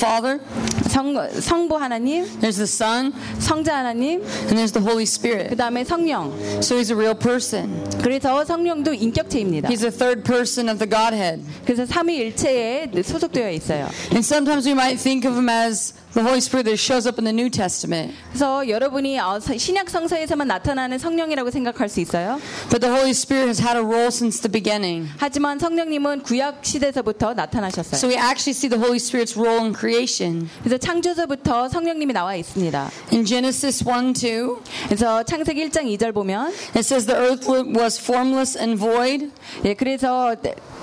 Father, 성, 성부 하나님, there's the Son, 성자 하나님, and there's the Holy 그 Spirit. 다음에 성령. So he's a real person. 그래서 성령도 인격체입니다. He's the third person of the Godhead. 그래서 삼위일체에 소속되어 있어요. And sometimes we might think of him as the Holy Spirit that shows up in the New Testament. 그래서 여러분이 어, 서- 신약 성서에서만 나타나는 성령이라고 생각할 수 있어요. But the Holy Spirit has had a role since the beginning. 하지만 성령님은 구약 시대에서부터 So 나타나셨어요. we actually see the Holy Spirit's role in creation. 그래서 창조서부터 성령님이 나와 있습니다. In Genesis 1 2, 그래서 창세기 1장 2절 보면 it says the earth was formless and void, 예, 그래서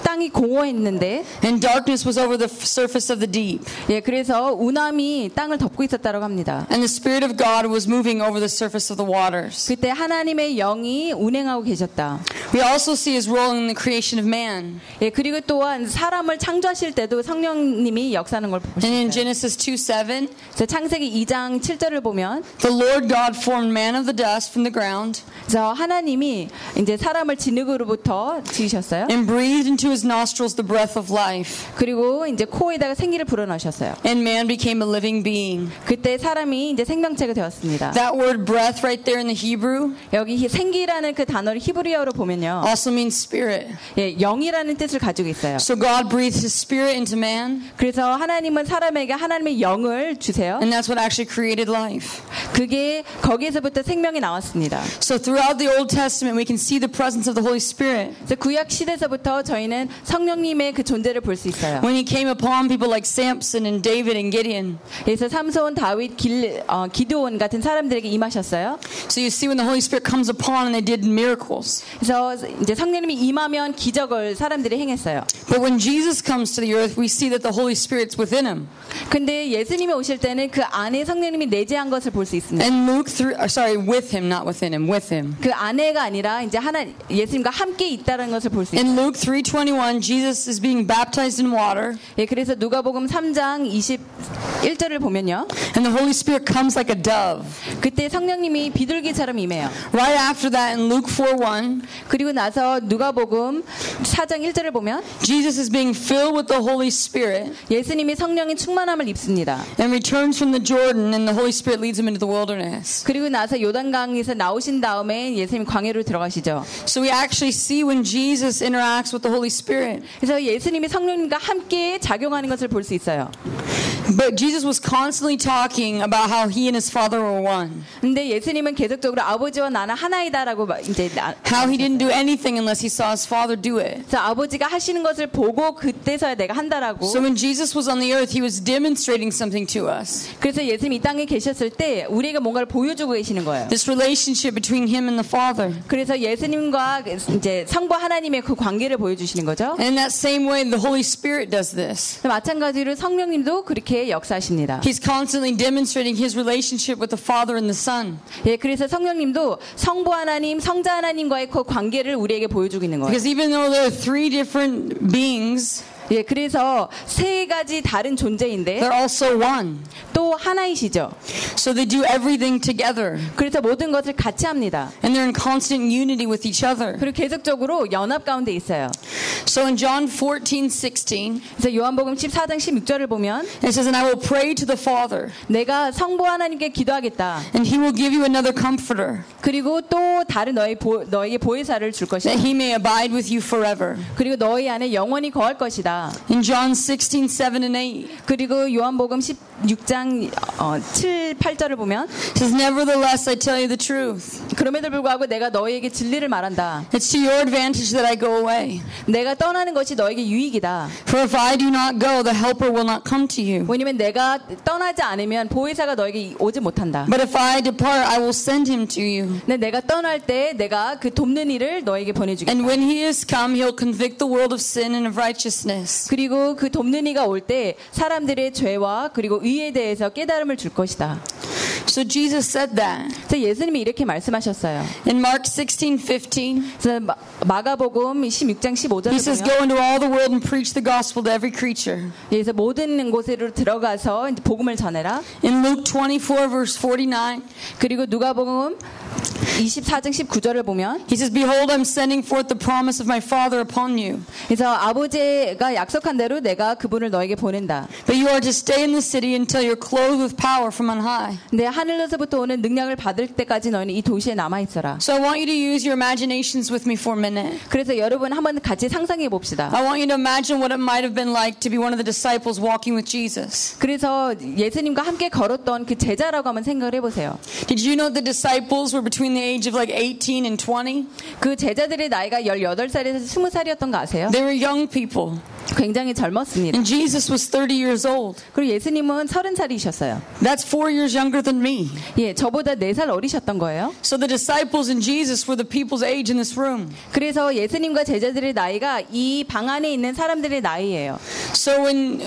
땅이 공허했는데 and darkness was over the surface of the deep. 예, 그래서 우남이 땅을 덮고 있었다고 합니다. And the Spirit of God was moving over the surface of the waters. 그때 하나님의 영이 운행하고 계셨다. We also see his role in the creation of man. 예, 그리고 또한 사람을 창조하실 때도 성령님이 역사하는 걸 And in 보십니다. Genesis 2 7, 그래서 창세기 2장 7절을 보면 the Lord God formed man of the dust from the ground 그래서 하나님이 이제 사람을 진흙으로부터 지으셨어요. and breathed into his nostrils the breath of life. 그리고 이제 코에다가 생기를 불어넣으셨어요. And man became a living being. 그때 사람이 이제 생명체가 되었습니다. That word breath right there in the Hebrew 여기 히- 생기라는 그 단어를 히브리어로 보면요. also means spirit. 예, 영이라는 뜻을 가지고 있어요. So God breathed his spirit into man, 그래서 하나님은 사람에게 하나님의 영을 주세요. and that's what actually created life. 그게 거기에서부터 생명이 나왔습니다. So throughout the Old Testament, we can see the presence of the Holy Spirit. 그래서 구약 시대에서부터 저희는 성령님의 그 존재를 볼 수 있어요. When he came upon people like Samson and David and Gideon. 그래서 삼손, 다윗, 길, 어, 기드온 같은 사람들에게 임하셨어요. So you see when the Holy Spirit comes upon and they did miracles. 그래서 이제 성령님이 임하면 기적을 사람들이 행했어요. But when Jesus comes to the earth, we see that the Holy Spirit's within him. 근데 예수님이 오실 때는 그 안에 성령님이 내재한 것을 볼 수 있습니다. And Luke 3, uh, sorry, with him, not within him, with him. 그 안에가 아니라 이제 하나 예수님과 함께 있다는 것을 볼 수 있어요. In Luke 3:21, Jesus is being baptized in water, 예, 그래서 누가복음 3장 21절 을 보면요. and the Holy Spirit comes like a dove. 그때 성령님이 비둘기처럼 임해요. Right after that, in Luke 4:1, 그리고 나서 누가복음 4장 1절을 보면 Jesus is being filled with the Holy Spirit 예수님이 성령의 충만함을 입습니다. and returns from the Jordan, and the Holy Spirit leads him into the wilderness. 그리고 나서 요단강에서 나오신 다음에 예수님 광야로 들어가시죠. So we actually see when Jesus interacts with the Holy Spirit. 그래서 예수님이 성령님과 함께 작용하는 것을 볼 수 있어요. But Jesus was constantly talking about how he and his Father were one. 근데 예수님은 계속적으로 아버지와 나는 하나이다라고 막 이제 나, How he didn't do anything unless he saw his Father do it. 그래서 아버지가 하시는 것을 보고 그때서야 내가 한다라고. So when Jesus was on the earth, he was demonstrating something to us. 그래서 예수님 이 땅에 계셨을 때 우리에게 뭔가를 보여주고 계시는 거예요. This relationship between him and the Father. 그래서 예수님과 이제 성부 하나님의 그 관계를 보여주시는 거죠. And in that same way, the Holy Spirit does this. 마찬가지로 성령님도 그렇게 역사하십니다. He's constantly demonstrating his relationship with the Father and the Son. 예, 그래서 성령님도 성부 하나님, 성자 하나님과의 그 관계를 우리에게 보여주고 있는 거예요. Because even though there are three different beings, 예, 그래서 세 가지 다른 존재인데 they're also one. 또 하나이시죠. So they do everything together. 그래서 모든 것을 같이 합니다. And they're in constant unity with each other. 그리고 계속적으로 연합 가운데 있어요. So in John 14, 16, 그래서 요한복음 14장 16절을 보면 it says, And I will pray to the Father, 내가 성부 하나님께 기도하겠다. and he will give you another comforter, 그리고 또 다른 너희 보, 너에게 보혜사를 줄 것이다. that he may abide with you forever. 그리고 너희 안에 영원히 거할 것이다. In John 16, 7 and 8, 그리고 요한복음 16장 어, 7, 8절을 보면 says, Nevertheless, I tell you the truth. 그럼에도 불구하고 내가 너희에게 진리를 말한다. It's to your advantage that I go away. 내가 떠나는 것이 너에게 유익이다. For if I do not go, the helper will not come to you. 왜냐면 내가 떠나지 않으면 보혜사가 너에게 오지 못한다. But if I depart, I will send him to you. 근데 내가 떠날 때 내가 그 돕는 일을 너에게 보내 주겠다. And when he is come, he'll convict the world of sin and of righteousness. 그리고 그 돕는 이가 올 때 사람들의 죄와 그리고 의에 대해서 깨달음을 줄 것이다. So Jesus said that. 그래서 예수님이 이렇게 말씀하셨어요. In Mark 16, 15, 그래서 마- 마가복음 16장 15절에 he says, Go into all the world and preach the gospel to every creature. 그래서 모든 곳으로 들어가서 복음을 전해라. In Luke 24, verse 49, 그리고 누가복음 24장 19절을 보면 He says, Behold, I'm sending forth the promise of my Father upon you. 그래서 아버지가 약속한 대로 내가 그분을 너에게 보낸다. But you are to stay in the city until you're clothed with power from on high. 근데 하늘로서부터 오는 능력을 받을 때까지 너희는 이 도시에 남아 있어라. So I want you to use your imaginations with me for a minute. 그래서 여러분 한번 같이 상상해 봅시다. I want you to imagine what it might have been like to be one of the disciples walking with Jesus. 그래서 예수님과 함께 걸었던 그 제자라고 한번 생각을 해 보세요. Did you know the disciples were between the age of like 18 and 20? 그 제자들의 나이가 18살에서 20살이었던 거 아세요? They were young people. 굉장히 젊었습니다. And Jesus was 30 years old. 그리고 예수님은 30살이셨어요. That's four years younger than me. 예, 저보다 4살 어리셨던 거예요. So the disciples and Jesus were the people's age in this room. 그래서 예수님과 제자들의 나이가 이 방 안에 있는 사람들의 나이예요. So in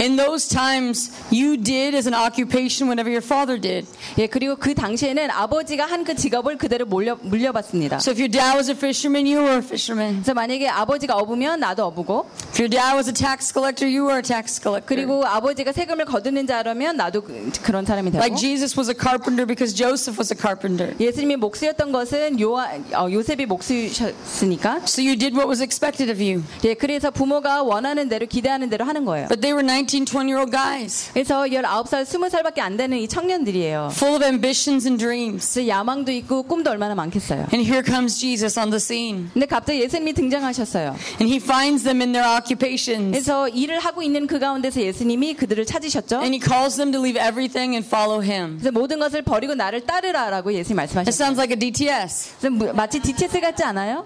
in those times, you did as an occupation whatever your father did. 예, 그리고 그 당시에는 아버지가 한그 직업을 그대로 몰려, 물려받습니다. So if your dad was a fisherman, you were a fisherman. 그래서 만약에 아버지가 어부면 나도 어부고, If your dad was a tax collector, you were a tax collector. 그리고 아버지가 세금을 거두는 자라면 나도 그, 그런 사람이 되고, Like Jesus was a carpenter because Joseph was a carpenter. 예수님이 목수였던 것은 요아, 어, 요셉이 목수셨으니까, So you did what was expected of you. 예, 그래서 부모가 원하는 대로 기대하는 대로 하는 거예요. But they were 19, 20 year old guys, 그래서 19살, 20살밖에 안 되는 이 청년들이에요. full of ambitions and dreams. 야망도 있고 꿈도 얼마나 많겠어요. And here comes Jesus on the scene. 근데 갑자기 예수님이 등장하셨어요. And he finds them in their occupations. 그래서 일을 하고 있는 그 가운데서 예수님이 그들을 찾으셨죠. And he calls them to leave everything and follow him. 그래서 모든 것을 버리고 나를 따르라라고 예수님 It 말씀하셨어요. sounds like a DTS. 뭐- 마치 DTS 같지 않아요?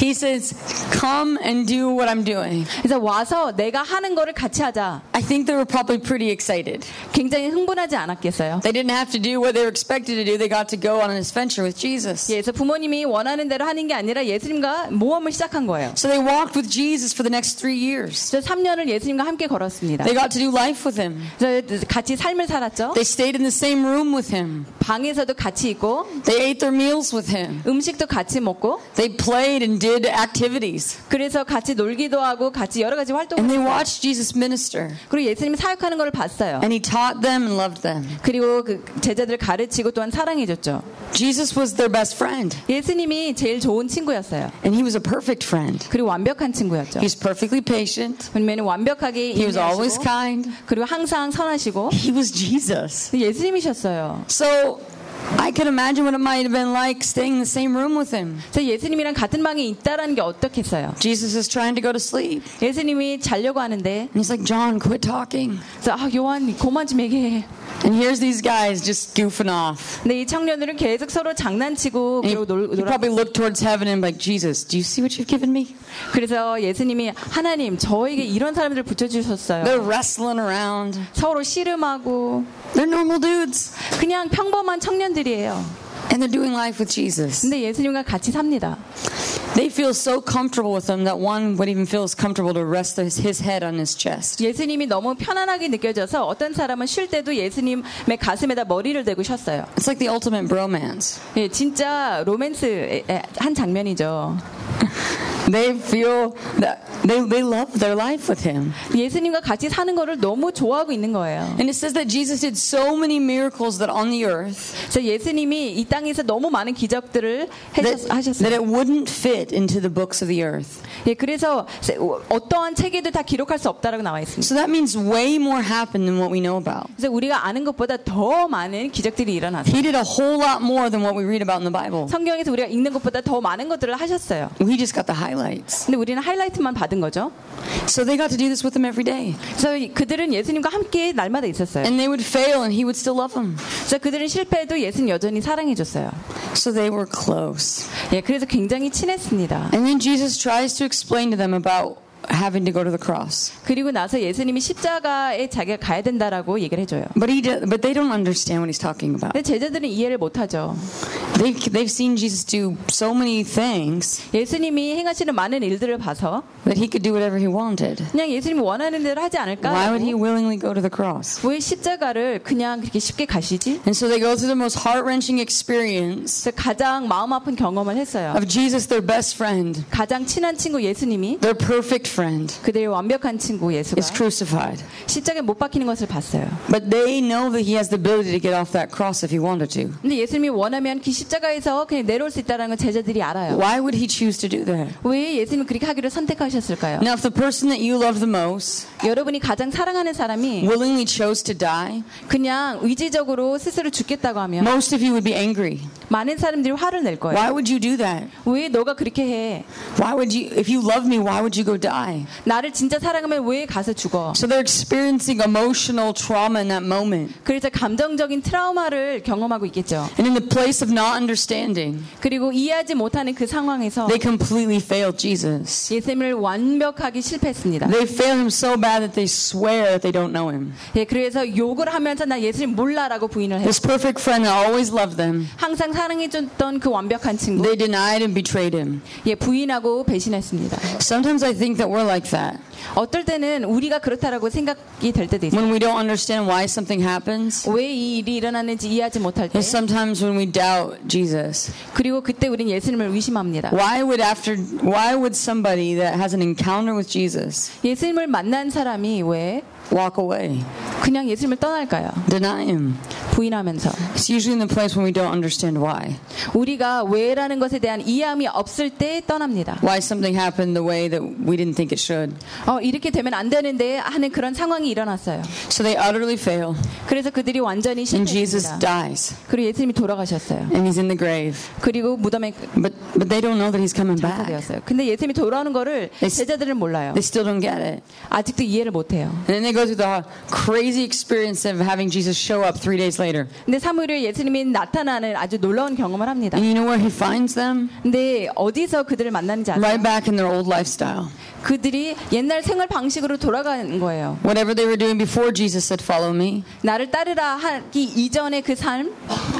He says, Come and do what I'm doing. 그래서 와서 내가 하는 거를 같이 하자. I think they were probably pretty excited. 굉장히 흥분하지 않았겠어요. They didn't have to do what they were expected to do. They got to go on an adventure with Jesus. 예, 그래서 부모님이 원하는 대로 하는 게 아니라 예수님과 모험을 시작한 거예요. So they walked with Jesus for the next three years. 그래서 3년을 예수님과 함께 걸었습니다. They got to do life with him. 그래서 같이 삶을 살았죠. They stayed in the same room with him. 방에서도 같이 있고 They ate their meals with him. 음식도 같이 먹고 They played and did activities. 그래서 같이 놀기도 하고 같이 여러 가지 활동을 And they watched Jesus minister. 그리고 예수님이 사역하는 걸 봤어요. And he taught them and loved them. 그리고 그 제자들을 가르치고 또한 사랑해 줬죠. Jesus was their best friend. 예수님이 제일 좋은 친구였어요. And he was a perfect friend. 그리고 완벽한 친구였죠. He's perfectly patient. 왜냐면 완벽하게 He was always kind. 그리고 항상 선하시고 He was Jesus. 예수님이셨어요. So I could imagine what it might have been like staying in the same room with him. 그래서 예수님이랑 같은 방에 있다라는 게 어떻겠어요? Jesus is trying to go to sleep. 예수님이 자려고 하는데 And he's like, John, quit talking. 그래서 아 요한 그만 좀 얘기해. And here's these guys just goofing off. 근데 이 청년들은 계속 서로 장난치고 그리고 놀, he 놀아. probably looked towards heaven and like, Jesus, do you see what you've given me? 그래서 예수님이 하나님 저에게 이런 사람들 붙여주셨어요. They're wrestling around. 서로 씨름하고 They're normal dudes. 그냥 평범한 청년들이에요. And they're doing life with Jesus. 근데 예수님과 같이 삽니다. They feel so comfortable with him that one would even feel comfortable to rest his, head on his chest. 예수님이 너무 편안하게 느껴져서 어떤 사람은 쉴 때도 예수님의 가슴에다 머리를 대고 쉬었어요. It's like the ultimate bromance. 예, 진짜 로맨스의 한 장면이죠. They feel that they, they love their life with him. 예수님과 같이 사는 거를 너무 좋아하고 있는 거예요. And it says that Jesus did so many miracles that on the earth 그래서 예수님이 이 땅에서 너무 많은 기적들을 that, 하셨, that 하셨어요. it wouldn't fit into the books of the earth. 예, 그래서 어떠한 책에도 다 기록할 수 없다라고 나와 있습니다. So that means way more happened than what we know about. 그래서 우리가 아는 것보다 더 많은 기적들이 일어났어요. He did a whole lot more than what we read about in the Bible. 성경에서 우리가 읽는 것보다 더 많은 것들을 하셨어요. We just got the highlights. 근데 우리는 하이라이트만 받은 거죠. So they got to do this with him every day. 그래서 그들은 예수님과 함께 날마다 있었어요. And they would fail and he would still love them. 그래서 그들은 실패해도 예수님 여전히 사랑해 줬어요. So they were close. 예, 그래서 굉장히 친했습니다. And then Jesus tries to explain to them about having to go to the cross. 그리고 나서 예수님이 십자가에 자기가 가야 된다라고 얘기를 해줘요. But he but they don't understand what he's talking about. 근데 제자들은 이해를 못하죠. They've, they've seen Jesus do so many things 예수님이 행하시는 많은 일들을 봐서 that he could do whatever he wanted. 그냥 예수님이 원하는 대로 하지 않을까? Why would he willingly go to the cross? 왜 십자가를 그냥 그렇게 쉽게 가시지? And so they go through the most heart wrenching experience 가장 마음 아픈 경험을 했어요. of Jesus, their best friend, 가장 친한 친구 예수님이 their perfect friend 그들의 완벽한 친구 예수가 is crucified. 십자가에 못 박히는 것을 봤어요. But they know that he has the ability to get off that cross if he wanted to. 근데 예수님이 원하면 그 십자가에서 그냥 내려올 수 있다는 걸 제자들이 알아요. Why would he choose to do that? 왜 예수님이 그렇게 하기를 선택하셨을까요? Now, if the person that you love the most 여러분이 가장 사랑하는 사람이 willingly chose to die, 그냥 의지적으로 스스로 죽겠다고 하면 most of you would be angry. 많은 사람들이 화를 낼 거예요. Why would you do that? 왜 너가 그렇게 해? Why would you, if you love me, why would you go die? 나를 진짜 사랑하면 왜 가서 죽어? So they're experiencing emotional trauma in that moment. 그래서 감정적인 트라우마를 경험하고 있겠죠. And in the place of not understanding, 그리고 이해하지 못하는 그 상황에서 they completely failed Jesus. 예수님을 완벽하게 실패했습니다. They fail him so bad that they swear that they don't know him. 예, 그래서 욕을 하면서 나 예수님 몰라라고 부인을 해요. This perfect friend that always loved them, 항상 사랑해 줬던 그 완벽한 친구, they denied and betrayed him. 예, 부인하고 배신했습니다. Sometimes I think that we're like that. 어떨 때는 우리가 그렇다라고 생각이 될 때도 있어요. When we don't understand why something happens, 왜 이 일이 일어났는지 이해하지 못할 때, and sometimes when we doubt Jesus. 그리고 그때 우리는 예수님을 의심합니다. Why would after why would somebody that has an encounter with Jesus 예수님을 만난 사람이 왜 walk away? 그냥 예수님을 떠날까요? Deny him. 부인하면서 It's usually in the place when we don't understand why. 우리가 왜라는 것에 대한 이해함이 없을 때 떠납니다. Why something happened the way that we didn't think it should. 어, 이렇게 되면 안 되는데 하는 그런 상황이 일어났어요. So they utterly fail. 그래서 그들이 완전히 And Jesus 실패했습니다. dies. 그리고 예수님이 돌아가셨어요. And he's in the grave. 그리고 무덤에 But but they don't know that he's coming back. 장사되었어요. 근데 예수님이 돌아오는 거를 제자들은 몰라요. They still don't get it. 아직도 이해를 못 해요. And then they go through the crazy experience of having Jesus show up three days later. 근데 사무엘에 예수님이 나타나는 아주 놀라운 경험을 합니다. And you know where he finds them? 근데 어디서 그들을 만나는지 아세요? Right back in their old lifestyle. 그들이 옛날 생활 방식으로 돌아가는 거예요. Whatever they were doing before Jesus said, Follow me, 나를 따르라 하기 이전의 그 삶,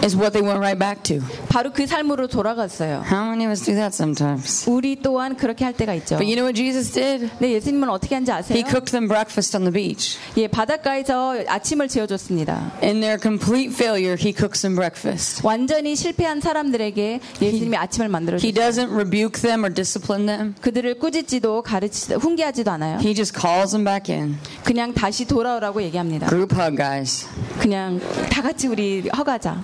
is what they went right back to. 바로 그 삶으로 돌아갔어요. How many of us do that sometimes? 우리 또한 그렇게 할 때가 있죠. But you know what Jesus did? 근데 예수님은 어떻게 한지 아세요? He cooked them breakfast on the beach. 예, 바닷가에서 아침을 지어줬습니다. In their complete failure, he cooks them breakfast. 완전히 실패한 사람들에게 예수님이 아침을 He 만들어줬어요. doesn't rebuke them or discipline them. 그들을 꾸짖지도 가르치지도 훈계하지도 않아요. He just calls them back in. 그냥 다시 돌아오라고 얘기합니다. Group hug, guys. 그냥 다 같이 우리 허가자.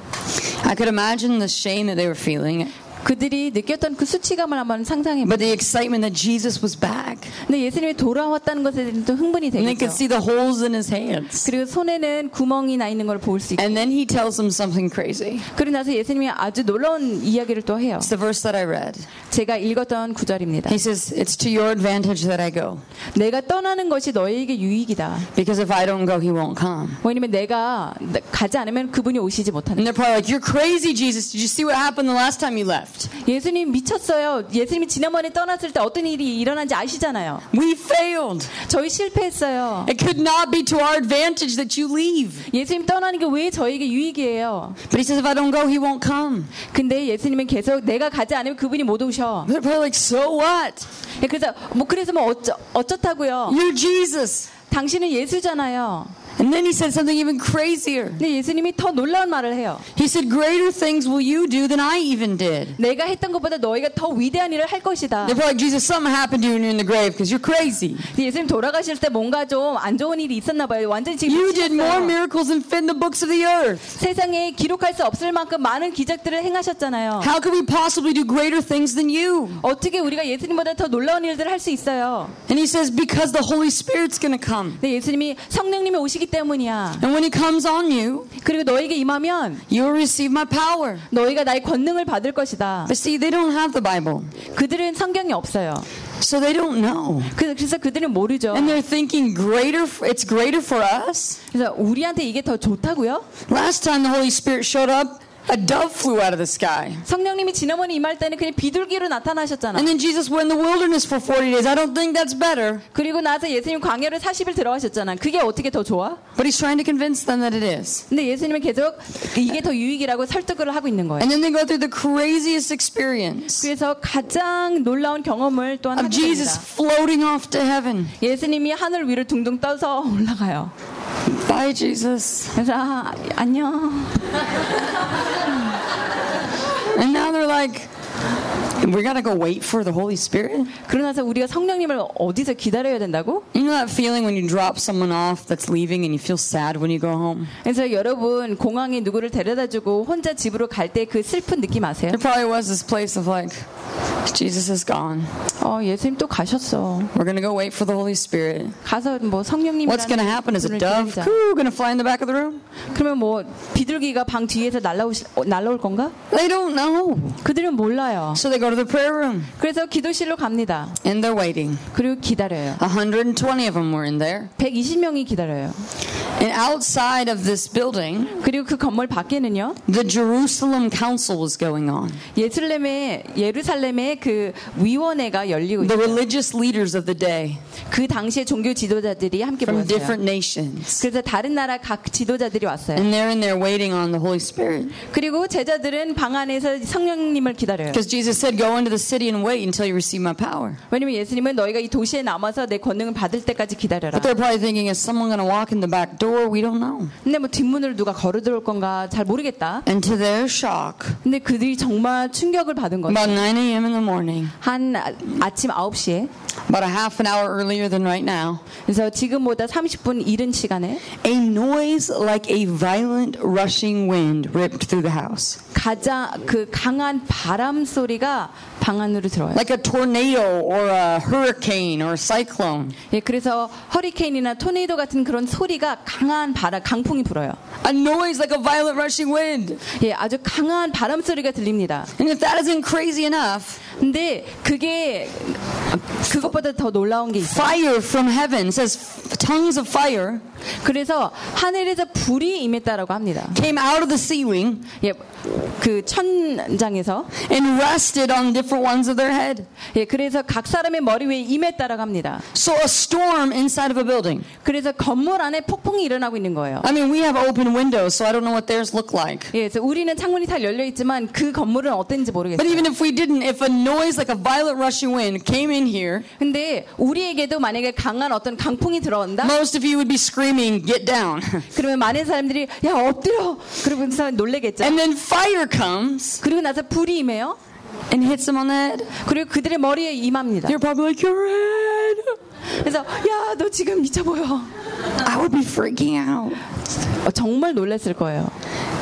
I could imagine the shame that they were feeling, 그들이 느꼈던 그 수치감을 한번 상상해 but 보세요. the excitement that Jesus was back. 근데 예수님이 돌아왔다는 것에 대해서 또 흥분이 And they could 되겠죠. see the holes in his hands. 그리고 손에는 구멍이 나 있는 걸 볼 수 있고. And then he tells them something crazy. 그리고 나서 예수님이 아주 놀라운 이야기를 또 해요. It's the verse that I read. 제가 읽었던 구절입니다. He says, It's to your advantage that I go. 내가 떠나는 것이 너에게 유익이다. Because if I don't go, he won't come. 왜냐면 내가 가지 않으면 그분이 오시지 못한다. And they're probably like, You're crazy, Jesus. Did you see what happened the last time you left? 예수님 미쳤어요. 예수님이 지난번에 떠났을 때 어떤 일이 일어난지 아시잖아요. We failed. 저희 실패했어요. It could not be to our advantage that you leave. 예수님 떠나는 게 왜 저에게 유익이에요? But he says, If I don't go, he won't come. 근데 예수님은 계속 내가 가지 않으면 그분이 못 오셔. They're probably like, So what? 그래서 뭐 그래서 뭐 어쩌, 어쩌다고요? You're Jesus. 당신은 예수잖아요. And then he said something even crazier. 근데 예수님이 더 놀라운 말을 해요. He said, Greater things will you do than I even did. 내가 했던 것보다 너희가 더 위대한 일을 할 것이다. They're like, Jesus, something happened to you when you're in the grave because you're crazy. 예수님 돌아가실 때 뭔가 좀 안 좋은 일이 있었나 봐요. 완전히 지금 You did more miracles than fit in the books of the earth. 세상에 기록할 수 없을 만큼 많은 기적들을 행하셨잖아요. How could we possibly do greater things than you? 어떻게 우리가 예수님보다 더 놀라운 일들을 할 수 있어요? And he says, Because the Holy Spirit's going to come. 근데 예수님이 성령님이 오시기 때문이야. And when he comes on you, 그리고 너에게 임하면 you will receive my power. 너희가 나의 권능을 받을 것이다. But see, they don't have the Bible. 그들은 성경이 없어요. So they don't know. 그- 그래서 그들은 모르죠. And they're thinking greater it's greater for us. 그래서 우리한테 이게 더 좋다고요? Last time the Holy Spirit showed up, a dove flew out of the sky. 성령님이 지난번에 임할 때는 그냥 비둘기로 나타나셨잖아. And then Jesus went in the wilderness for 40 days. I don't think that's better. 그리고 나서 예수님 광야를 40일 들어가셨잖아. 그게 어떻게 더 좋아? But he's trying to convince them that it is. 근데 예수님은 계속 이게 더 유익이라고 설득을 하고 있는 거예요. And then they go through the craziest experience 그래서 가장 놀라운 경험을 또한 하게 Jesus 됩니다. floating off to heaven. 예수님이 하늘 위를 둥둥 떠서 올라가요. Bye, Jesus. 그래서 아, 안녕. And now they're like, we gotta go wait for the Holy Spirit. 그러나서 우리가 성령님을 어디서 기다려야 된다고? You know that feeling when you drop someone off that's leaving and you feel sad when you go home? 그래서 여러분 공항에 누구를 데려다주고 혼자 집으로 갈 때 그 슬픈 느낌 아세요? There probably was this place of like, Jesus is gone. 어 예수님 또 가셨어. We're gonna go wait for the Holy Spirit. 가서 뭐 성령님이라는 What's gonna happen? Is a dove coo gonna fly in the back of the room? 그러면 뭐 비둘기가 방 뒤에서 어, 날라올 건가? They don't know. 그들은 몰라요. So they go to the prayer room 그래서 기도실로 갑니다. and they're waiting. 그리고 기다려요. 120 of them were in there. 120명이 기다려요. And outside of this building, 그리고 그 건물 밖에는요. the Jerusalem Council was going on. 예루살렘의 예루살렘의 그 위원회가 열리고 The 있어요. religious leaders of the day 그 당시에 종교 지도자들이 함께 from 모였어요. different nations. 그래서 다른 나라 각 지도자들이 왔어요. And they're in there waiting on the Holy Spirit. 그리고 제자들은 방 안에서 성령님을 기다려요. Because Jesus said, Go into the city and wait until you receive my power. 왜냐면 예수님은 너희가 이 도시에 남아서 내 권능을 받을 때까지 기다려라. But they're probably thinking, Is someone going to walk in the back door? We don't know. 근데 뭐 뒷문으로 누가 걸어 들어올 건가 잘 모르겠다. And to their shock, 근데 그들이 정말 충격을 받은 거죠. about 9 a.m. in the morning, 한 아- 아침 9시에 about a half an hour earlier than right now, 그래서 지금보다 30분 이른 시간에 a noise like a violent rushing wind ripped through the house. 가장 그 강한 바람 소리가 방 안으로 들어요. Like a tornado or a hurricane or a cyclone. 예, 그래서 허리케인이나 토네이도 같은 그런 소리가 강한 바람 강풍이 불어요. A noise like a violent rushing wind. 예, 아주 강한 바람 소리가 들립니다. And if that isn't crazy enough, 근데 그게 그것보다 더 놀라운 게 있어요. fire from heaven says tongues of fire 그래서 하늘에서 불이 임했다라고 합니다. came out of the ceiling 예, 그 천장에서 and rested on different ones of their head. 예, 그래서 각 사람의 머리 위에 임했다라고 합니다. So a storm inside of a building. 그래서 건물 안에 폭풍이 일어나고 있는 거예요. I mean, we have open windows, so I don't know what theirs look like. 예, 그래서 우리는 창문이 다 열려 있지만 그 건물은 어땠는지 But 모르겠어요. even if we didn't, if a noise like a violent rushing wind came in here, 근데 우리에게도 만약에 강한 어떤 강풍이 들어온다? most of you would be screaming, "Get down!" 그러면 많은 사람들이 야 엎드려 그러면서 놀래겠죠. and then fire comes 그리고 나서 불이 임해요. and hits them on the head. 그리고 그들의 머리에 임합니다. You're probably like, "Your head." 그래서 야 너 지금 미쳐 보여. I would be freaking out. 어, 정말 놀랐을 거예요.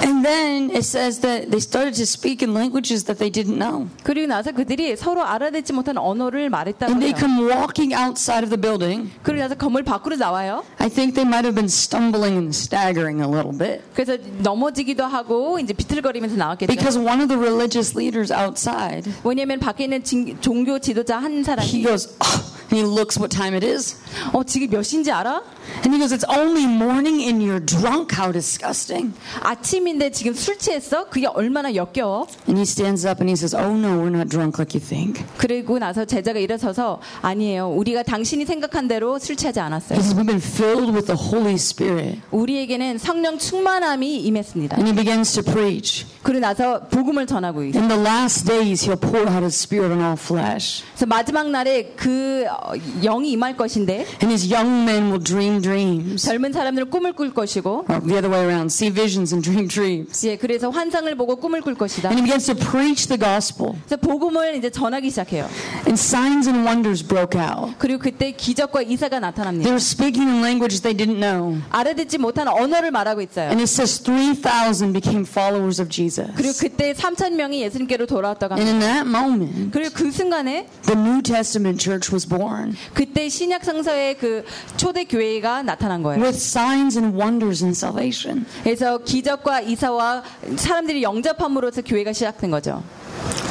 And then it says that they started to speak in languages that they didn't know. 그리고 나서 그들이 서로 알아듣지 못한 언어를 말했다고 And they 해요. come walking outside of the building. 그리고 나서 건물 밖으로 나와요. I think they might have been stumbling and staggering a little bit. 그래서 넘어지기도 하고 이제 비틀거리면서 나왔겠죠. Because one of the religious leaders outside, 왜냐하면 밖에 있는 진- 종교 지도자 한 he 사람이 goes, "Oh," and he looks what time it is. 어 지금 몇 시인지 알아? And he goes, It's only morning and you're drunk. How disgusting. 아침인데 지금 술 취했어? 그게 얼마나 역겨워? And he stands up and he says, Oh no, we're not drunk like you think. 그리고 나서 제자가 일어서서 아니에요. 우리가 당신이 생각한 대로 술 취하지 He 않았어요. says, We've been filled with the Holy Spirit. 우리에게는 성령 충만함이 임했습니다. And he begins to preach. 그리고 나서 복음을 전하고 있어요. In the last days, he'll pour out his spirit on all flesh. 그래서 마지막 날에 그 어, 영이 임할 것인데 And his young men will dream dreams. 젊은 사람들은 꿈을 꿀 것이고 Or the other way around, see visions and dream dreams. 예, 그래서 환상을 보고 꿈을 꿀 것이다. And he begins to preach the gospel. 그래서 복음을 이제 전하기 시작해요. And signs and wonders broke out. 그리고 그때 기적과 이사가 They 나타납니다. were speaking in languages they didn't know. 알아듣지 못한 언어를 말하고 있어요. And it says 3,000 became followers of Jesus. 그리고 그때 3천 명이 예수님께로 돌아왔다고 And 합니다. in that moment, 그리고 그 순간에 the New Testament church was born 그때 신약 성서의 그 초대 교회가 나타난 거예요. with signs and wonders and salvation. 그래서 기적과 이사와 사람들이 영접함으로써 교회가 시작된 거죠.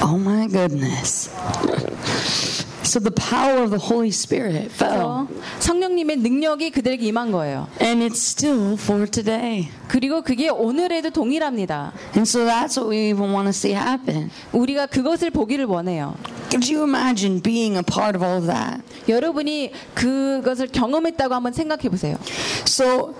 Oh my goodness. So the power of the Holy Spirit fell. 성령님의 능력이 그들에게 임한 거예요. And it's still for today. 그리고 그게 오늘에도 동일합니다. And so that's what we even want to see happen. 우리가 그것을 보기를 원해요. Could you imagine being a part of all of that? 여러분이 그것을 경험했다고 한번 생각해 보세요. So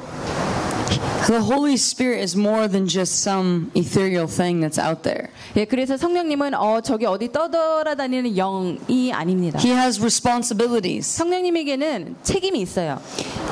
The Holy Spirit is more than just some ethereal thing that's out there. 예, 그래서 성령님은 어 저기 어디 떠돌아다니는 영이 아닙니다. He has responsibilities, 성령님에게는 책임이 있어요.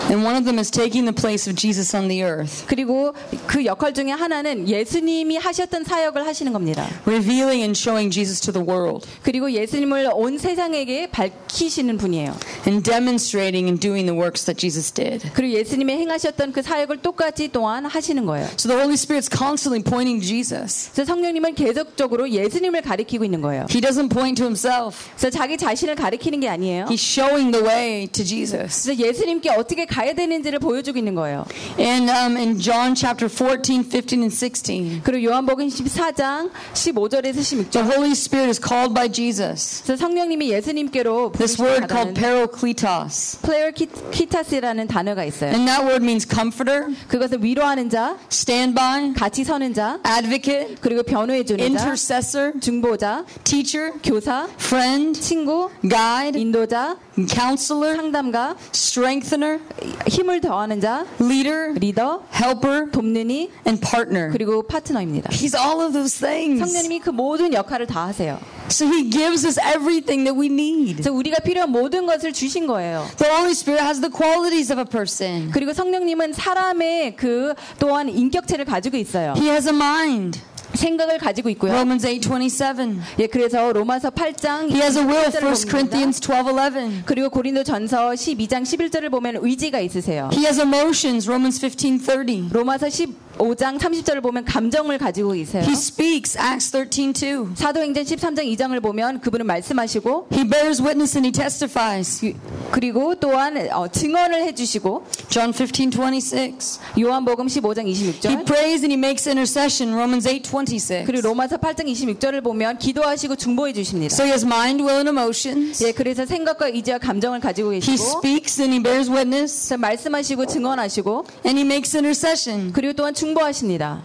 and one of them is taking the place of Jesus on the earth, 그리고 그 역할 중에 하나는 예수님이 하셨던 사역을 하시는 겁니다. revealing and showing Jesus to the world, 그리고 예수님을 온 세상에게 밝히시는 분이에요. and demonstrating and doing the works that Jesus did. 그리고 예수님이 행하셨던 그 사역을 똑같이 또한 하시는 거예요. So the Holy Spirit's constantly pointing Jesus. 그래서 성령님은 계속적으로 예수님을 가리키고 있는 거예요. He doesn't point to himself. 그래서 자기 자신을 가리키는 게 아니에요. He's showing the way to Jesus. 그래서 예수님께 어떻게 가야 되는지를 보여주고 있는 거예요. And um, in John chapter 14, 15, and 16, 그리고 요한복음 14장 15절에서 16절. the Holy Spirit is called by Jesus. 그래서 성령님이 예수님께로 This word called 부르시는 parakletos. 플레어키타스라는 단어가 있어요. And that word means comforter, 그것은 위로하는 자, standby, 같이 서는 자, advocate, 그리고 변호해 주는 자, intercessor, 중보자, teacher, 교사, friend, 친구, guide, 인도자, counselor, 상담가, strengthener, 힘을 더하는 자, leader, 리더, helper, 돕느니, and partner. 그리고 파트너입니다. He's all of those things. 성령님이 그 모든 역할을 다 하세요. So he gives us everything that we need. 그래서 우리가 필요한 모든 것을 주신 거예요. The Holy Spirit has the qualities of a person. 그리고 성령님은 사람의 그 또한 인격체를 가지고 있어요. He has a mind. 생각을 가지고 있고요. Romans 8:27. 예, 그래서 로마서 8장 He has a will. 11절을 1 보면 Corinthians 12:11. 그리고 고린도전서 12장 11절을 보면 의지가 있으세요. He has emotions. Romans 15:30. 로마서 15장 30절을 보면 감정을 가지고 있어요. He speaks. Acts 13:2. 사도행전 13장 2장을 보면 그분은 말씀하시고 He bears witness and he testifies. 유- 그리고 또한 어, 증언을 해 주시고 John 15:26. 요한복음 15장 He 26절 prays and he makes intercession. Romans 8:26. 그리고 로마서 8장 26절을 보면 기도하시고 중보해 주십니다. So he has mind, will, and emotions. 예, 그래서 생각과 의지와 감정을 가지고 He 계시고 speaks and he bears witness 말씀하시고 증언하시고 and he makes intercession. 그리고 또한 중보하십니다.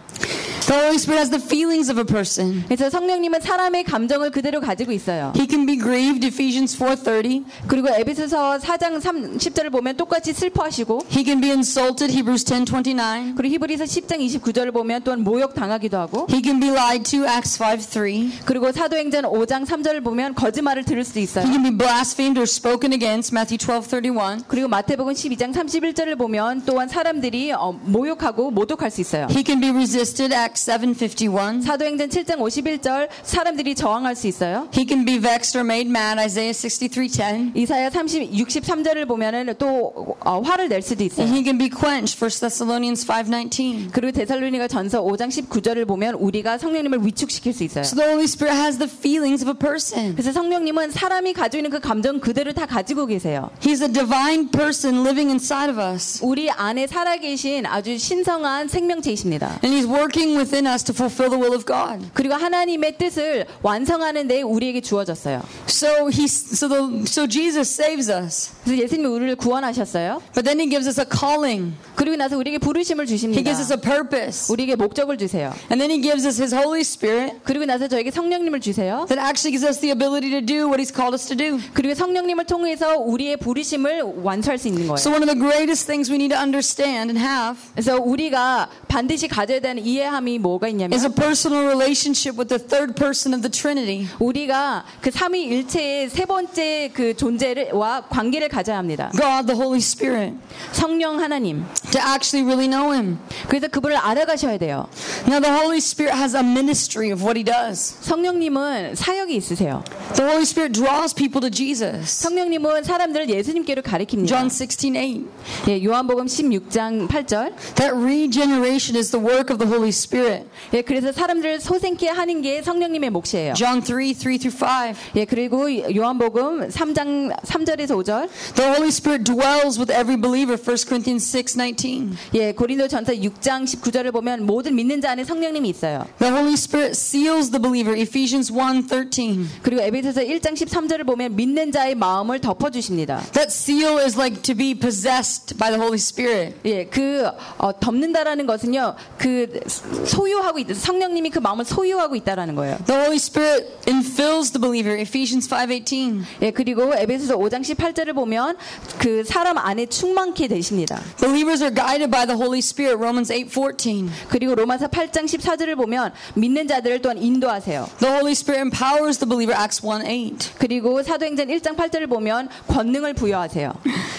The Holy Spirit has the feelings of a person. 그래서 성령님은 사람의 감정을 그대로 가지고 있어요. He can be grieved, Ephesians 4:30. 그리고 에베소서 4장 30절을 보면 똑같이 슬퍼하시고 He can be insulted, Hebrews 10:29. 그리고 히브리서 10장 29절을 보면 또한 모욕 당하기도 하고 He can be lied to, Acts 5:3. 그리고 사도행전 5장 3절을 보면 거짓말을 들을 수도 있어요. He can be blasphemed or spoken against, Matthew 12:31. 그리고 마태복음 12장 31절을 보면 또한 사람들이 어, 모욕하고 모독할 수 있어요. He can be resisted, Acts 7:51. 사도행전 7장 51절 사람들이 저항할 수 있어요. He can be vexed or made mad, Isaiah 63:10. 이사야 30, 63절을 보면은 또 어, 화를 낼 수도 And 있어요. he can be quenched, 1 Thessalonians 5:19. 그리고 데살로니가 전서 5장 19절을 보면 우리가 성령님을 위축시킬 수 있어요. So the Holy Spirit has the feelings of a person. 그래서 성령님은 사람이 가지고 있는 그 감정 그대로 다 가지고 계세요. He's a divine person living inside of us. 우리 안에 살아계신 아주 신성한 생명체이십니다. And he's working within us to fulfill the will of God. 그리고 하나님의 뜻을 완성하는 데 우리에게 주어졌어요. So he so the so Jesus saves us. 그래서 예수님이 우리를 구원하셨어요. But then he gives us a calling. 그리고 나서 우리에게 부르심을 He 주십니다. gives us a purpose. 우리에게 목적을 주세요. And then he gives us his Holy Spirit 그리고 나서 저에게 성령님을 주세요. that actually gives us the ability to do what he's called us to do. 그리고 성령님을 통해서 우리의 부르심을 완수할 수 있는 거예요. So one of the greatest things we need to understand and have 그래서 우리가 반드시 가져야 되는 이해함이 뭐가 있냐면 is a personal relationship with the third person of the Trinity. 우리가 그 삼위일체의 세 번째 그 존재와 관계를 가져야 합니다. God, the Holy Spirit, 성령 하나님. to actually really know him. 그래서 그분을 알아가셔야 돼요. Now the Holy Spirit has a ministry of what he does. 성령님은 사역이 있으세요. The Holy Spirit draws people to Jesus. 성령님은 사람들을 예수님께로 가리킵니다. John 16:8. 예, 요한복음 16장 8절. That regeneration is the work of the Holy Spirit. 예, 그래서 사람들을 소생케 하는 게 성령님의 몫이에요. John 3, 3 through 5. 예, 그리고 요한복음 3장 3절에서 5절. The Holy Spirit dwells with every believer. 1 Corinthians 6, 19. 예, 고린도 전서 6장 19절을 보면 모든 믿는 자 안에 성령님이 있어요. The Holy Spirit seals the believer. Ephesians 1, 13. 그리고 에베소서 1장 13절을 보면 믿는 자의 마음을 덮어 주십니다. That seal is like to be possessed by the Holy Spirit. 예, 그 어, 덮는다라는 것은요. 그 소유하고 있다. 성령님이 그 마음을 소유하고 있다라는 거예요. The Holy Spirit infills the believer. Ephesians 5:18. 예, 그리고 에베소서 5장 18절을 보면 그 사람 안에 충만케 되십니다. Believers are guided by the Holy Spirit. Romans 8:14. 그리고 로마서 8장 14절을 보면 믿는 자들을 또한 인도하세요. The Holy Spirit empowers the believer. Acts 1:8. 그리고 사도행전 1장 8절을 보면 권능을 부여하세요.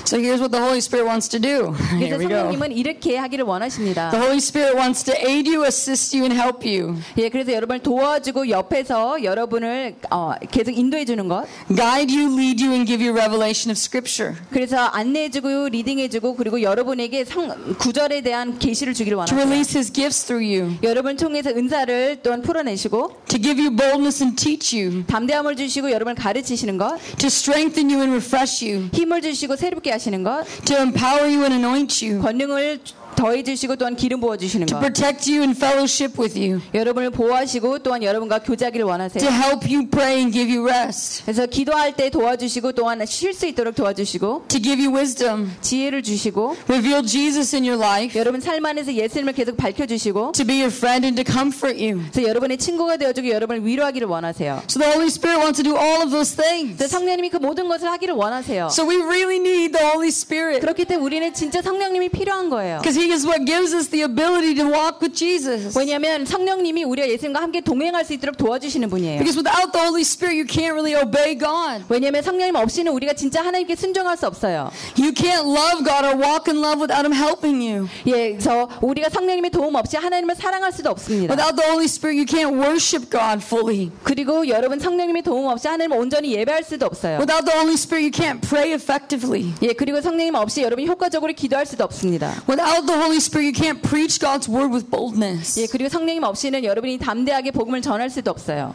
So here's what the Holy Spirit wants to do. 그래서. 성령님은 이렇게 하기를 원하십니다. The Holy Spirit wants to aid you, assist you, and help you. 예, 그래서 여러분을 도와주고 옆에서 여러분을 어, 계속 인도해 주는 것. Guide you, lead you, and give you revelation of Scripture. 그래서 안내해주고 리딩해주고 그리고 여러분에게 성, 구절에 대한 계시를 주기를 To 원합니다. release His gifts through you. 여러분 통해서 은사를 또한 풀어내시고 To give you boldness and teach you. 담대함을 주시고 여러분을 가르치시는 것, To strengthen you and refresh you. 힘을 주시고 새롭게 하시는 것, To empower you and anoint you. 권능을 더해 주시고 또한 기름 부어 주시는 To 것. protect you and fellowship with you. 여러분을 보호하시고 또한 여러분과 교제하기를 To 원하세요. help you pray and give you rest. 그래서 기도할 때 도와주시고 또한 쉴 수 있도록 도와주시고 To give you wisdom. 지혜를 주시고 Reveal Jesus in your life. 여러분 삶 안에서 예수님을 계속 밝혀 주시고 To be your friend and to comfort you. 그래서 여러분의 친구가 되어 주고 여러분을 위로하기를 원하세요. So the Holy Spirit wants to do all of those things. 그래서 성령님이 그 모든 것을 하기를 원하세요. So we really need the Holy Spirit. 그렇기 때문에 우리는 진짜 성령님이 필요한 거예요. Because He is what gives us the ability to walk with Jesus. 왜냐하면 성령님이 우리가 예수님과 함께 동행할 수 있도록 도와주시는 분이에요. Because without the Holy Spirit, you can't really obey God. 왜냐하면 성령님 없이는 우리가 진짜 하나님께 순종할 수 없어요. You can't love God or walk in love without Him helping you. 예, 그래서 우리가 성령님의 도움 없이 하나님을 사랑할 수도 없습니다. Without the Holy Spirit, you can't worship God fully. 그리고 여러분 성령님의 도움 없이 하나님을 온전히 예배할 수도 없어요. Without the Holy Spirit, you can't pray effectively. 예, 그리고 성령님 없이 여러분이 효과적으로 기도할 수도 없습니다. Without the Holy Spirit, you can't preach God's word with boldness. 예, 그리고 성령님 없이는 여러분이 담대하게 복음을 전할 수도 없어요.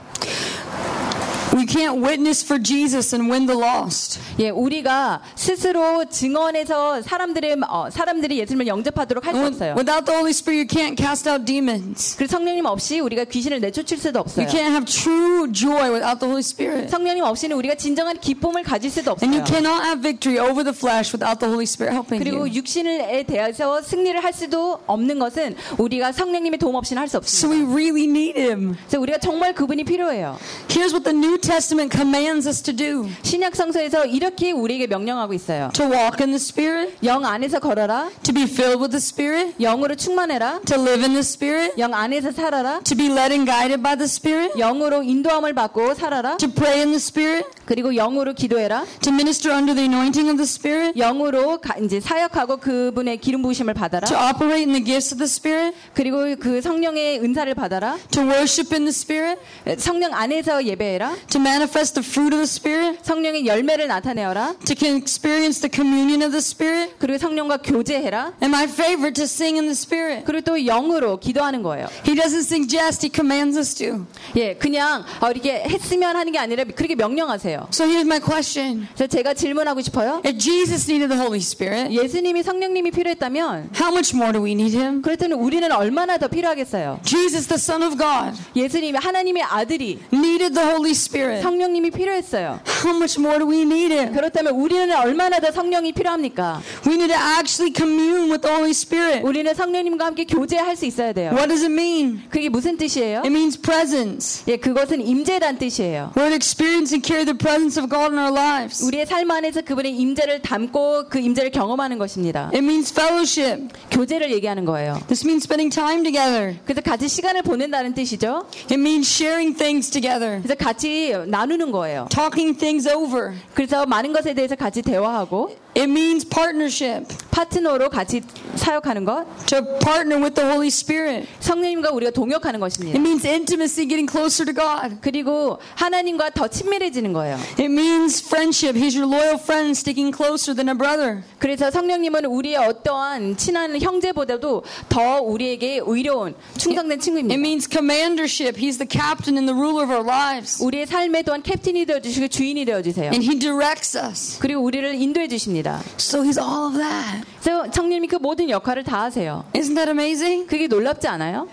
We can't witness for Jesus and win the lost. 예, 우리가 스스로 증언해서 사람들의 어, 사람들이 예수님을 영접하도록 할 수 없어요. Without the Holy Spirit, you can't cast out demons. 그리고 성령님 없이 우리가 귀신을 내쫓을 수도 없어요. You can't have true joy without the Holy Spirit. 성령님 없이는 우리가 진정한 기쁨을 가질 수도 And you 없어요. cannot have victory over the flesh without the Holy Spirit helping 그리고 you. 육신에 대해서 승리를 할 수도 없는 것은 우리가 성령님의 도움 없이는 할수 So 없습니다. we really need Him. 그래서 우리가 정말 그분이 필요해요. Here's what the New Testament commands us to do 신약 성서에서 이렇게 우리에게 명령하고 있어요. to walk in the Spirit, 영 안에서 걸어라. to be filled with the Spirit, 영으로 충만해라. to live in the Spirit, 영 안에서 살아라. to be led and guided by the Spirit, 영으로 인도함을 받고 살아라. to pray in the Spirit, 그리고 영으로 기도해라. to minister under the anointing of the Spirit, 영으로 가- 이제 사역하고 그분의 기름 부으심을 받아라. to operate in the gifts of the Spirit, 그리고 그 성령의 은사를 받아라. to worship in the Spirit, 성령 안에서 예배해라. To manifest the fruit of the Spirit, 성령의 열매를 나타내어라. to experience the communion of the Spirit, 그리고 성령과 교제해라. and my favorite, to sing in the Spirit. 그리고 또 영으로 기도하는 거예요. He doesn't suggest, He commands us to. 예, 그냥 어, 이렇게 했으면 하는 게 아니라 그렇게 명령하세요. So here's my question. 그래서 제가 질문하고 싶어요. If Jesus needed the Holy Spirit, 예수님이 성령님이 필요했다면 how much more do we need Him? 그렇다면 우리는 얼마나 더 필요하겠어요? Jesus, the Son of God, 예수님이 하나님의 아들이 needed the Holy Spirit. 성령님이 필요했어요. How much more do we need Him? 그렇다면 우리는 얼마나 더 성령이 필요합니까? We need to actually commune with the Holy Spirit. 우리는 성령님과 함께 교제할 수 있어야 돼요. What does it mean? 그게 무슨 뜻이에요? It means presence. 예, 그것은 임재란 뜻이에요. We're to experience and carry the presence of God in our lives. 우리의 삶 안에서 그분의 임재를 담고 그 임재를 경험하는 것입니다. It means fellowship. 교제를 얘기하는 거예요. This means spending time together. 그래서 같이 시간을 보낸다는 뜻이죠. It means sharing things together, 그래서 같이 나누는 거예요. talking things over. 그래서 많은 것에 대해서 같이 대화하고 It means partnership, 파트너로 같이 사역하는 것, to partner with the Holy Spirit. 성령님과 우리가 동역하는 It 것입니다. means intimacy, getting closer to God. 그리고 하나님과 더 친밀해지는 거예요. It means friendship. He's your loyal friend, sticking closer than a brother. 그래서 성령님은 우리의 어떠한 친한 형제보다도 더 우리에게 의로운 충성된 It 친구입니다. means commandership. He's the captain and the ruler of our lives. 우리의 삶에 또한 캡틴이 되어 주시고 주인이 되어 주세요. And he directs us. 그리고 우리를 인도해 주십니다. So he's all of that. 그래서 성령님이 그 모든 역할을 다 하세요. Isn't that amazing? 그게 놀랍지 않아요?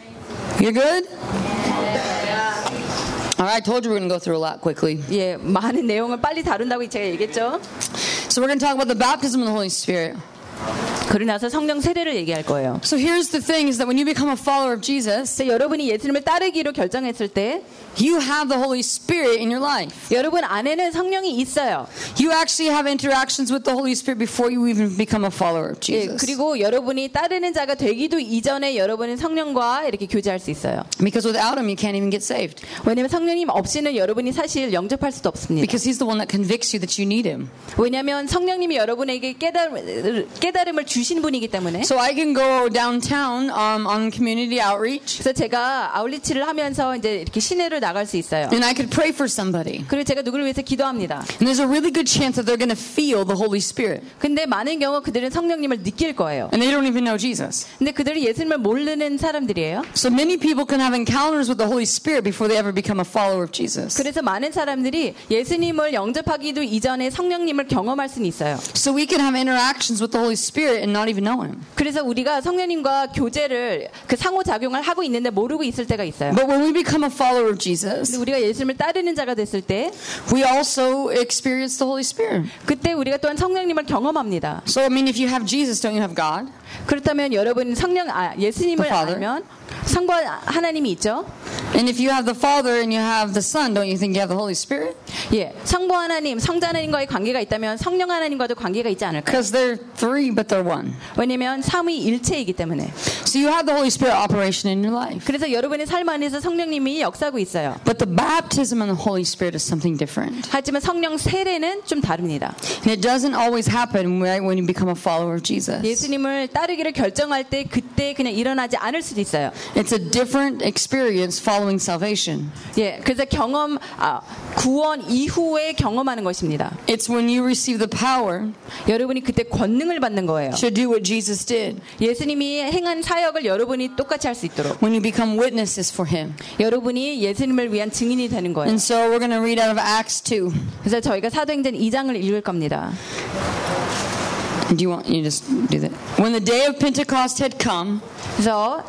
You're good? All right, I told you we're going to go through a lot quickly. 예, 많은 내용을 빨리 다룬다고 제가 얘기했죠. So we're going to talk about the baptism of the Holy Spirit. 그러고 나서 성령 세례를 얘기할 거예요. So here's the thing: is that when you become a follower of Jesus, 여러분이 예수님을 따르기로 결정했을 때 you have the Holy Spirit in your life. 여러분 안에는 성령이 있어요. You actually have interactions with the Holy Spirit before you even become a follower of 예, Jesus. 그리고 여러분이 따르는 자가 되기도 이전에 여러분은 성령과 이렇게 교제할 수 있어요. Because without Him, you can't even get saved. 왜냐하면 성령님 없이는 여러분이 사실 영접할 수도 없습니다. Because He's the one that convicts you that you need Him. 왜냐하면 성령님이 여러분에게 깨달음, 깨달음을 주신 분이기 때문에 So I can go downtown um, on community outreach, 그래서 제가 아울리치를 하면서 이제 이렇게 시내로 나갈 수 있어요. and I could pray for somebody. 그리고 제가 누구를 위해서 기도합니다. And there's a really good chance that they're going to feel the Holy Spirit. 근데 많은 경우 그들은 성령님을 느낄 거예요. And they don't even know Jesus. 근데 그들은 예수님을 모르는 사람들이에요. So many people can have encounters with the Holy Spirit before they ever become a follower of Jesus. 그래서 많은 사람들이 예수님을 영접하기도 이전에 성령님을 경험할 수는 있어요. So we can have interactions with the Holy Spirit and not even know Him. 그래서 우리가 성령님과 교제를 그 상호 작용을 하고 있는데 모르고 있을 때가 있어요. But when we become a follower of Jesus, 우리가 예수님을 따르는 자가 됐을 때 we also experience the Holy Spirit. 그때 우리가 또한 성령님을 경험합니다. So, I mean, if you have Jesus, don't you have God? 그렇다면 여러분 성령 아, 예수님을. 알면 성부 하나님이 있죠. And if you have the Father and you have the Son, don't you think you have the Holy Spirit? 예, 성부 하나님, 성자 하나님과의 관계가 있다면 성령 하나님과도 관계가 있지 않을까요? Because they're three, but they're one. 왜냐면 삼위일체이기 때문에. So you have the Holy Spirit operation in your life. 그래서 여러분의 삶 안에서 성령님이 역사하고 있어요. But the baptism of the Holy Spirit is something different. 하지만 성령 세례는 좀 다릅니다. And it doesn't always happen right when you become a follower of Jesus. 예수님을 따르기를 결정할 때 그때 그냥 일어나지 않을 수도 있어요. It's a different experience Following salvation. 예, 그래서 경험 아, 구원 이후에 경험하는 것입니다. It's when you receive the power 여러분이 그때 권능을 받는 거예요. to do what Jesus did. 예수님이 행한 사역을 여러분이 똑같이 할 수 있도록 When you become witnesses for Him. 여러분이 예수님을 위한 증인이 되는 거예요. And so we're going to read out of Acts 2. 그래서 저희가 사도행전 2장을 읽을 겁니다. Do you want you just do that? When the day of Pentecost had come, though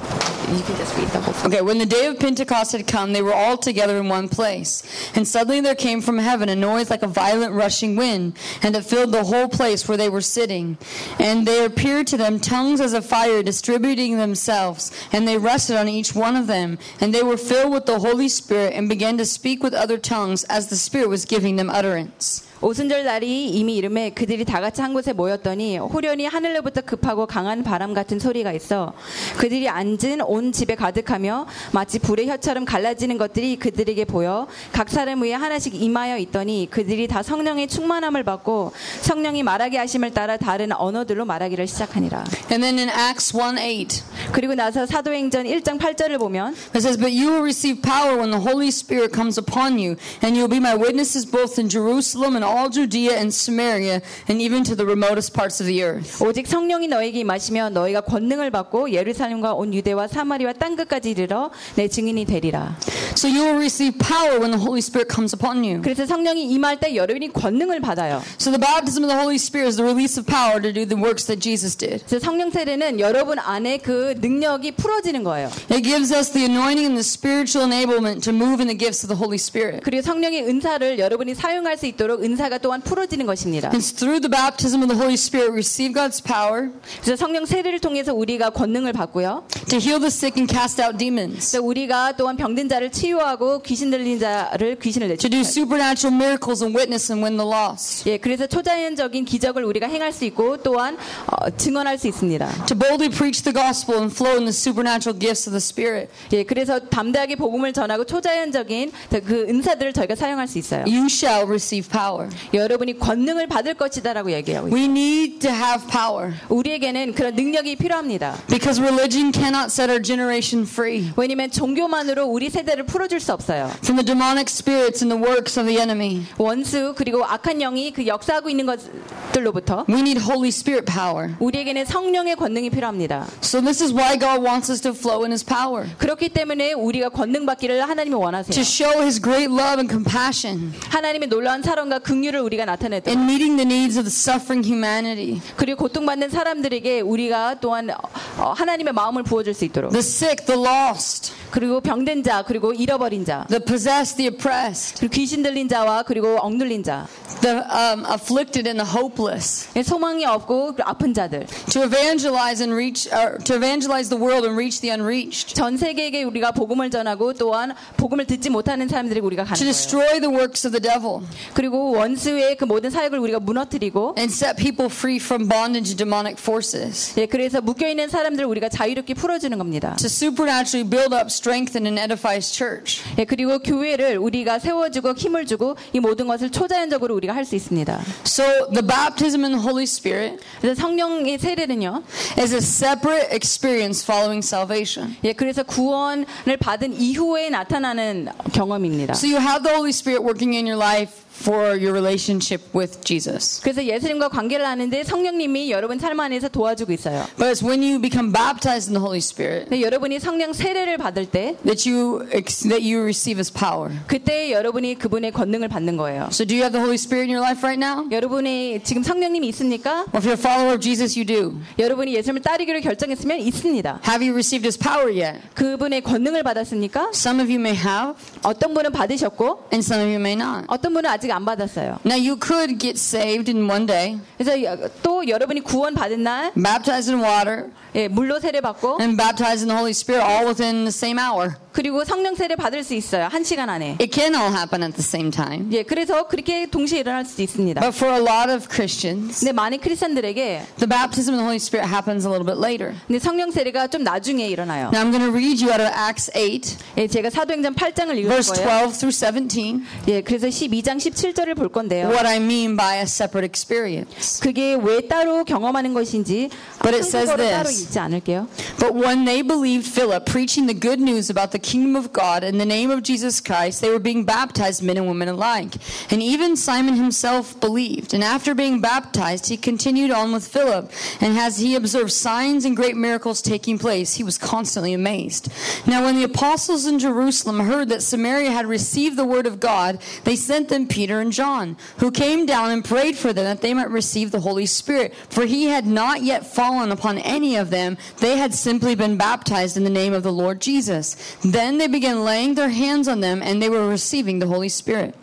you can just read the whole thing. Okay, when the day of Pentecost had come, they were all together in one place. And suddenly there came from heaven a noise like a violent rushing wind, and it filled the whole place where they were sitting. And there appeared to them tongues as of fire distributing themselves, and they rested on each one of them. And they were filled with the Holy Spirit and began to speak with other tongues as the Spirit was giving them utterance. 오순절 날이 이미 이름에 그들이 다 같이 한 곳에 모였더니 호련히 하늘로부터 급하고 강한 바람 같은 소리가 있어 그들이 앉은 온 집에 가득하며 마치 불의 혀처럼 갈라지는 것들이 그들에게 보여 각 사람 위에 하나씩 임하여 있더니 그들이 다 성령의 충만함을 받고 성령이 말하게 하심을 따라 다른 언어들로 말하기를 시작하니라. And then in Acts 1 8, 그리고 나서 사도행전 1장 8절을 보면 It says, But you will receive power when the Holy Spirit comes upon you, and you will be my witnesses both in Jerusalem and all Judea and Samaria, and even to the remotest parts of the earth. 오직 성령이 너에게 임하시면 너희가 권능을 받고 예루살렘과 온 유대와 사마리와 땅 끝까지 이르러 내 증인이 되리라. So you will receive power when the Holy Spirit comes upon you. 그래서 성령이 임할 때 여러분이 권능을 받아요. So the baptism of the Holy Spirit is the release of power to do the works that Jesus did. 그래서 성령 세례는 여러분 안에 그 능력이 풀어지는 거예요. It gives us the anointing and the spiritual enablement to move in the gifts of the Holy Spirit. 그리고 성령의 은사를 여러분이 사용할 수 있도록 은사 가 또한 풀어지는 것입니다. And through the baptism of the Holy Spirit, we receive God's power 그래서 성령 세례를 통해서 우리가 권능을 받고요. to heal the sick and cast out demons, 우리가 또한 병든 자를 치유하고 귀신 들린 자를 귀신을 to do supernatural miracles and witness and win the lost. 예, 그래서 초자연적인 기적을 우리가 행할 수 있고 또한 어, 증언할 수 있습니다. to boldly preach the gospel and flow in the supernatural gifts of the Spirit. 예, 그래서 담대하게 복음을 전하고 초자연적인 그 은사들을 저희가 사용할 수 있어요. You shall receive power. 여러분이 권능을 받을 것이다라고 얘기하고 있어요. We need to have power 우리에게는 그런 능력이 필요합니다. because religion cannot set our generation free 왜냐하면 종교만으로 우리 세대를 풀어줄 수 없어요. from the demonic spirits and the works of the enemy. 원수 그리고 악한 영이 그 역사하고 있는 것들로부터 We need Holy Spirit power. 우리에게는 성령의 권능이 필요합니다. So this is why God wants us to flow in His power 그렇기 때문에 우리가 권능 받기를 하나님이 to 원하세요. show His great love and compassion 하나님의 놀라운 사랑과 긍 휼을 우리가 나타내도록 in meeting the needs of the suffering humanity, 그리고 고통받는 사람들에게 우리가 또한 어, 하나님의 마음을 부어 줄 수 있도록 the sick, the lost. 그리고 병든 자, 그리고 잃어버린 자, the possessed, the oppressed, 그리고 귀신 들린 자와 그리고 억눌린 자, the um, afflicted, and the hopeless. 예, 소망이 없고 그 아픈 자들. To evangelize and reach, or to evangelize the world and reach the unreached. 전 세계에게 우리가 복음을 전하고 또한 복음을 듣지 못하는 사람들이 우리가 가는 To destroy the works of the devil 그리고 원수의 그 모든 사역을 우리가 무너뜨리고 and set people free from bondage and demonic forces. 예, 그래서 묶여 있는 사람들을 우리가 자유롭게 풀어주는 겁니다. To supernaturally build up, strengthen, and edify his church. 예, 그리고 교회를 우리가 세워주고 힘을 주고 이 모든 것을 초자연적으로 우리가 할 수 있습니다. So the baptism in the Holy Spirit 그래서 성령의 세례는요. is a separate experience following salvation. 예, 그래서 구원을 받은 이후에 나타나는 경험입니다. So you have the Holy Spirit working in your life for your relationship with Jesus. 그래서 예수님과 관계를 하는데 성령님이 여러분 삶 안에서 도와주고 있어요. But it's when you become baptized in the Holy Spirit 여러분이 성령 세례를 받을 때 that you that you receive His power. 그때 여러분이 그분의 권능을 받는 거예요. So do you have the Holy Spirit in your life right now? 여러분이 지금 성령님이 있습니까? Well, if you're a follower of Jesus, you do. 여러분이 예수님을 따르기로 결정했으면 있습니다. Have you received His power yet? 그분의 권능을 받았습니까? Some of you may have, 어떤 분은 받으셨고 and some of you may not. 어떤 분은 아직 안 받았어요. Now you could get saved in one day, 그래서 여- 또 여러분이 구원 받은 날 baptized in water, 예, 물로 세례 받고 and baptized in the Holy Spirit all within the same hour. 그리고 성령 세례 받을 수 있어요. 한 시간 안에. It can all happen at the same time. 예, 그래서 그렇게 동시에 일어날 수도 있습니다. But for a lot of Christians, 근데 많은 크리스천들에게 the baptism in the Holy Spirit happens a little bit later. 근데 성령 세례가 좀 나중에 일어나요. Now I'm going to read you out of Acts 8, 예, 제가 사도행전 8장을 읽을 verse 거예요. 12 through 17, 예, 그래서 12장 17절을 볼 건데요. what I mean by a separate experience. 그게 왜 따로 경험하는 것인지 But it says 한국어로 따로 this. 읽지 않을게요. But when they believed Philip preaching the good news about the kingdom of God in the name of Jesus Christ, they were being baptized, men and women alike. And even Simon himself believed. And after being baptized, he continued on with Philip. And as he observed signs and great miracles taking place, he was constantly amazed. Now, when the apostles in Jerusalem heard that Samaria had received the word of God, they sent them Peter and John, who came down and prayed for them that they might receive the Holy Spirit. For he had not yet fallen upon any of them. They had simply been baptized in the name of the Lord Jesus. Then they began laying their hands on them, and they were receiving the Holy Spirit.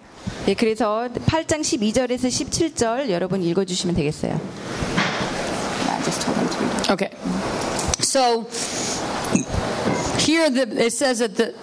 예, 그래서 8장 12절에서 17절 여러분 읽어주시면 되겠어요. I just told them to read it. Okay. So here the, it says that the,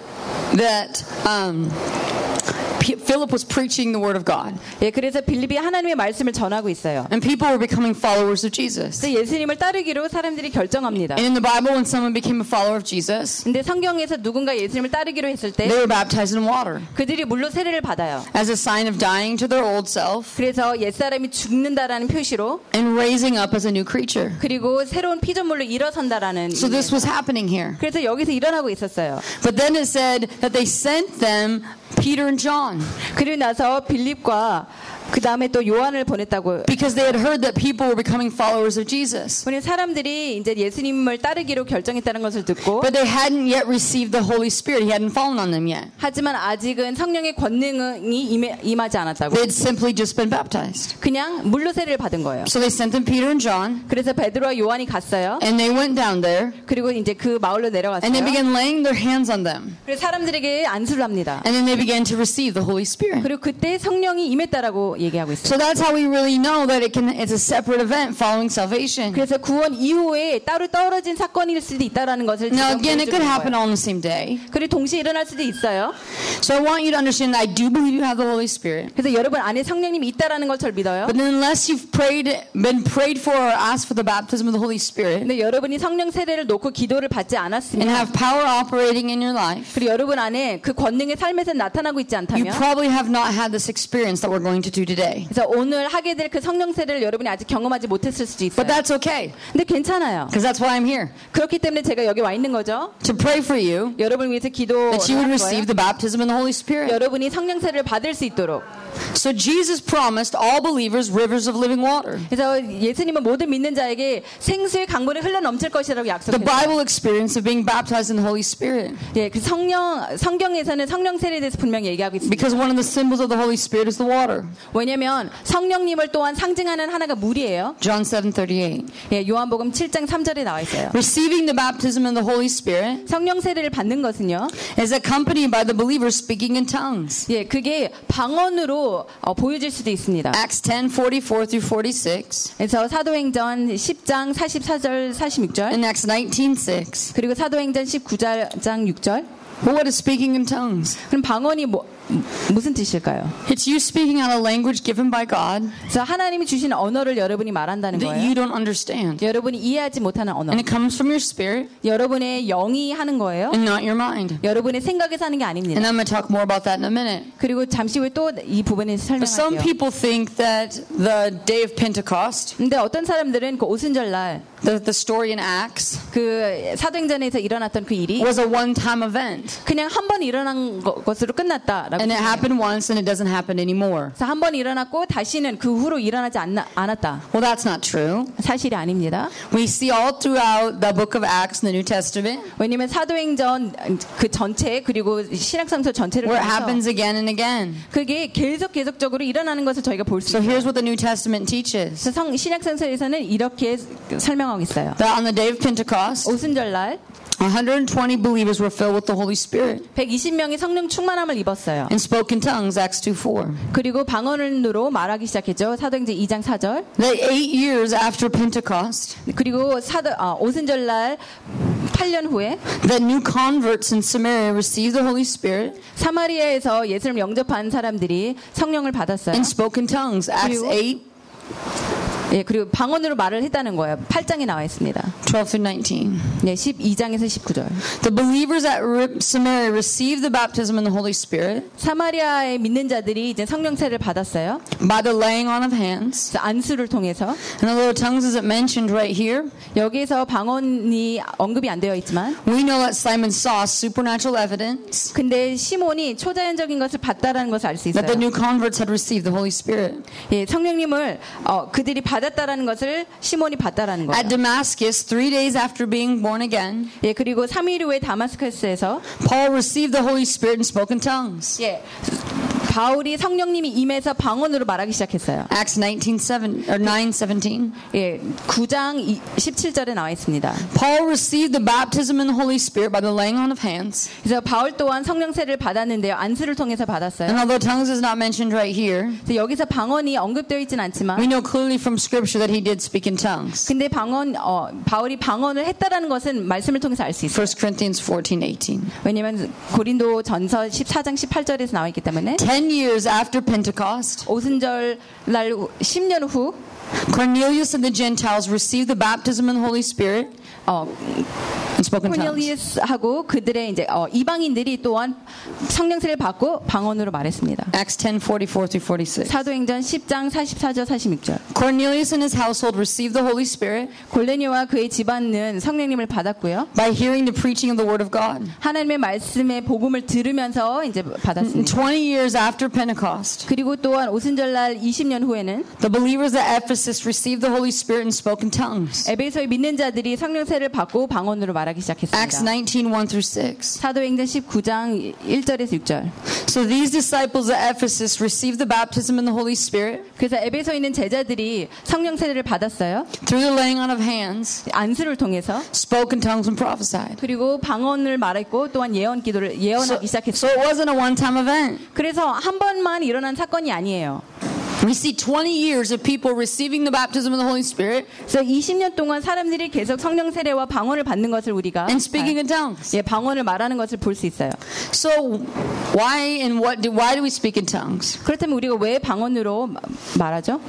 that um, P- Philip was preaching the word of God, 예, 그래서 빌립이 하나님의 말씀을 전하고 있어요. and people were becoming followers of Jesus. 그래서 예수님을 따르기로 사람들이 결정합니다. And in the Bible, when someone became a follower of Jesus, 근데 성경에서 누군가 예수님을 따르기로 했을 때 they were baptized in water 그들이 물로 세례를 받아요. as a sign of dying to their old self 그래서 옛사람이 죽는다라는 표시로 and raising up as a new creature. 그리고 새로운 피조물로 일어선다라는 So this was happening here. 그래서 여기서 일어나고 있었어요. But then it said that they sent them Peter and John 그리고 나서 빌립과 그 다음에 또 요한을 보냈다고. because they had heard that people were becoming followers of Jesus. 우리 사람들이 이제 예수님을 따르기로 결정했다는 것을 듣고 But they hadn't yet received the Holy Spirit. He hadn't fallen on them yet. 하지만 아직은 성령의 권능이 임해, 임하지 않았다고. They had simply just been baptized. 그냥 물로 세례를 받은 거예요. So they sent them Peter and John, 그래서 베드로와 요한이 갔어요. and they went down there, 그리고 이제 그 마을로 and they 내려갔어요. began laying their hands on them. 그래서 사람들에게 안수를 합니다. And then they began to receive the Holy Spirit. 그리고 그때 성령이 임했다라고 얘기하고 있어요. So that's how we really know that it can it's a separate event following salvation. 그래서 구원 이후에 따로 떨어진 사건일 수도 있다라는 것을 Now 지금 again, it could happen 거예요. on the same day. 그리고 동시에 일어날 수도 있어요. So I want you to understand that I do believe you have the Holy Spirit. 그래서 여러분 안에 성령님이 있다라는 걸절 믿어요. But unless you've prayed, been prayed for or asked for the baptism of the Holy Spirit 근데 여러분이 성령 세례를 놓고 기도를 받지 and 않았으면 have power operating in your life, 그리고 여러분 안에 그 권능의 삶에서 나타나고 있지 you 않다면 probably have not had this experience that we're going to do today. 그래서 오늘 하게 될 그 성령 세례를 여러분이 아직 경험하지 못했을 수도 있어요. But that's okay 근데 괜찮아요. because that's why I'm here 그렇기 때문에 제가 여기 와 있는 거죠. to pray for you 여러분을 위해서 기도를 that you would receive the baptism in the Holy Spirit. 여러분이 성령 세례를 받을 수 있도록. So Jesus promised all believers rivers of living water. 그래서 예수님은 모든 믿는 자에게 생수의 강물이 흘러 넘칠 것이라고 The 약속했어요. Bible experience of being baptized in the Holy Spirit. 예, 그 성령 성경에서는 성령 세례에 대해서 분명히 얘기하고 있습니다. Because one of the symbols of the Holy Spirit is the water. 왜냐면 성령님을 또한 상징하는 하나가 물이에요. John 7:38. 예, 요한복음 7장 3절에 나와 있어요. Receiving the baptism in the Holy Spirit 성령 세례를 받는 것은요. is accompanied by the believers speaking in tongues. 예, 그게 방언으로 어, 보여질 수도 있습니다. Acts 10:44 through 46 그래서 사도행전 10장 44절 46절 and Acts 19:6. 그리고 사도행전 19장 6절 Well, what is speaking in tongues? 그럼 방언이 뭐, 무슨 뜻일까요? It's you speaking out a language given by God 그래서 하나님이 주신 언어를 여러분이 말한다는 that 거예요. you don't understand. 여러분이 이해하지 못하는 언어. And it comes from your spirit 여러분의 영이 하는 거예요. and not your mind. 여러분의 생각에서 하는 게 And 아닙니다. I'm going to talk more about that in a minute. 그리고 잠시 후에 또 이 부분에 But some 설명할게요. people think that the day of Pentecost, 근데 어떤 사람들은 그 오순절 날그 the, the story in Acts, 사도행전에서 일어났던 그 일이 was a one-time event. 그냥 한 번 일어난 거- 것으로 끝났다 라고 And it happened once and it doesn't happen anymore. 그래서 한 번 일어났고 다시는 그 후로 일어나지 않나, 않았다. Well, that's not true. 사실이 아닙니다. We see all throughout the book of Acts in the New Testament 왜냐면 사도행전 그 전체 그리고 신약성서 전체를 where it happens again and again. 그게 계속 계속적으로 일어나는 것을 저희가 볼수 So 있어요. here's what the New Testament teaches. 그래서 성 신약성서에서는 이렇게 설명하고 있어요. That on the day of Pentecost, 오순절 날 120 believers were filled with the Holy Spirit 120명이 성령 충만함을 입었어요. and spoke in tongues, Acts 2 4. 그리고 방언으로 말하기 시작했죠. 사도행전 2장 4절. That eight years after Pentecost, 그리고 사도 아, 오순절 날 8년 후에 that new converts in Samaria received the Holy Spirit 사마리아에서 예수를 영접한 사람들이 성령을 받았어요. and spoke in tongues, Acts 그리고- 8 예, 그리고 방언으로 말을 했다는 거예요. 8장에 나와 있습니다. 12 through 19. 네, 12장에서 19절. The believers at Ri- Samaria received the baptism in the Holy Spirit 사마리아의 믿는 자들이 이제 성령세를 받았어요. by the laying on of hands. 안수를 통해서 And little tongues isn't mentioned right here. 여기에서 방언이 언급이 안 되어 있지만 We know that Simon saw supernatural evidence 근데 시몬이 초자연적인 것을 봤다라는 것을 알수 that the 있어요. new converts had received the Holy Spirit. 예, 성령님을 어, 그들이 받 았다라는 것을 시몬이 봤다라는 거예요. At Damascus, three days after being born again, 예, 그리고 3일 후에 다마스커스에서 Paul received the Holy Spirit and spoke in tongues. 예, 바울이 성령님이 임해서 방언으로 말하기 시작했어요. Acts 19, 7, or 9, 17. 예, 9장 17절에 나와 있습니다. Paul received the baptism in the Holy Spirit by the laying on of hands. 그래서 바울 또한 성령세를 받았는데요. 안수를 통해서 받았어요. And although tongues is not mentioned right here, 여기서 방언이 언급되어 있진 않지만 we know clearly from Scripture that he did speak in tongues. 근데 방언 어, 바울이 방언을 했다라는 것은 말씀을 통해서 알 수 있어요. 1 Corinthians 14, 18. 왜냐면 고린도 전서 14장 18절에서 나와 있기 때문에 Ten years after Pentecost, 오순절 날 후- 10년 후 Cornelius and the Gentiles received the baptism in the Holy Spirit 어. 코넬리우스하고 그들의 이제 어, 이방인들이 또한 성령세를 받고 방언으로 말했습니다. Acts 10, 44 through 46. 사도행전 10장 44절 46절. Cornelius and his household received the Holy Spirit 골레니와 그의 집안은 성령님을 받았고요. by hearing the preaching of the Word of God. 하나님의 말씀의 복음을 들으면서 이제 받았습니다. 20 years after Pentecost, 그리고 또한 오순절날 20년 후에는 the believers at Ephesus received the Holy Spirit and spoke in tongues. 에베소의 믿는 자들이 성령세 를 받고 방언으로 말하기 Acts 시작했습니다. 19, 1 through 6. 사도행전 19장 1절에서 6절. So these disciples at Ephesus received the baptism in the Holy Spirit 그래서 에베소에 있는 제자들이 성령세를 받았어요. through the laying on of hands, 안수를 통해서 spoke in tongues and prophesied. 그리고 방언을 말했고 또한 예언 기도를 So, 예언하기 so 시작했어요. it wasn't a one-time event. 그래서 한 번만 일어난 사건이 아니에요. We see 20 years of people receiving the baptism of the Holy Spirit 그래서 20년 동안 사람들이 계속 성령 세례와 방언을 받는 것을 우리가 and speaking in tongues. 예, 방언을 말하는 것을 볼 수 있어요. So why and what do, why do we speak in tongues? 그렇다면 우리가 왜 방언으로 마- 말하죠?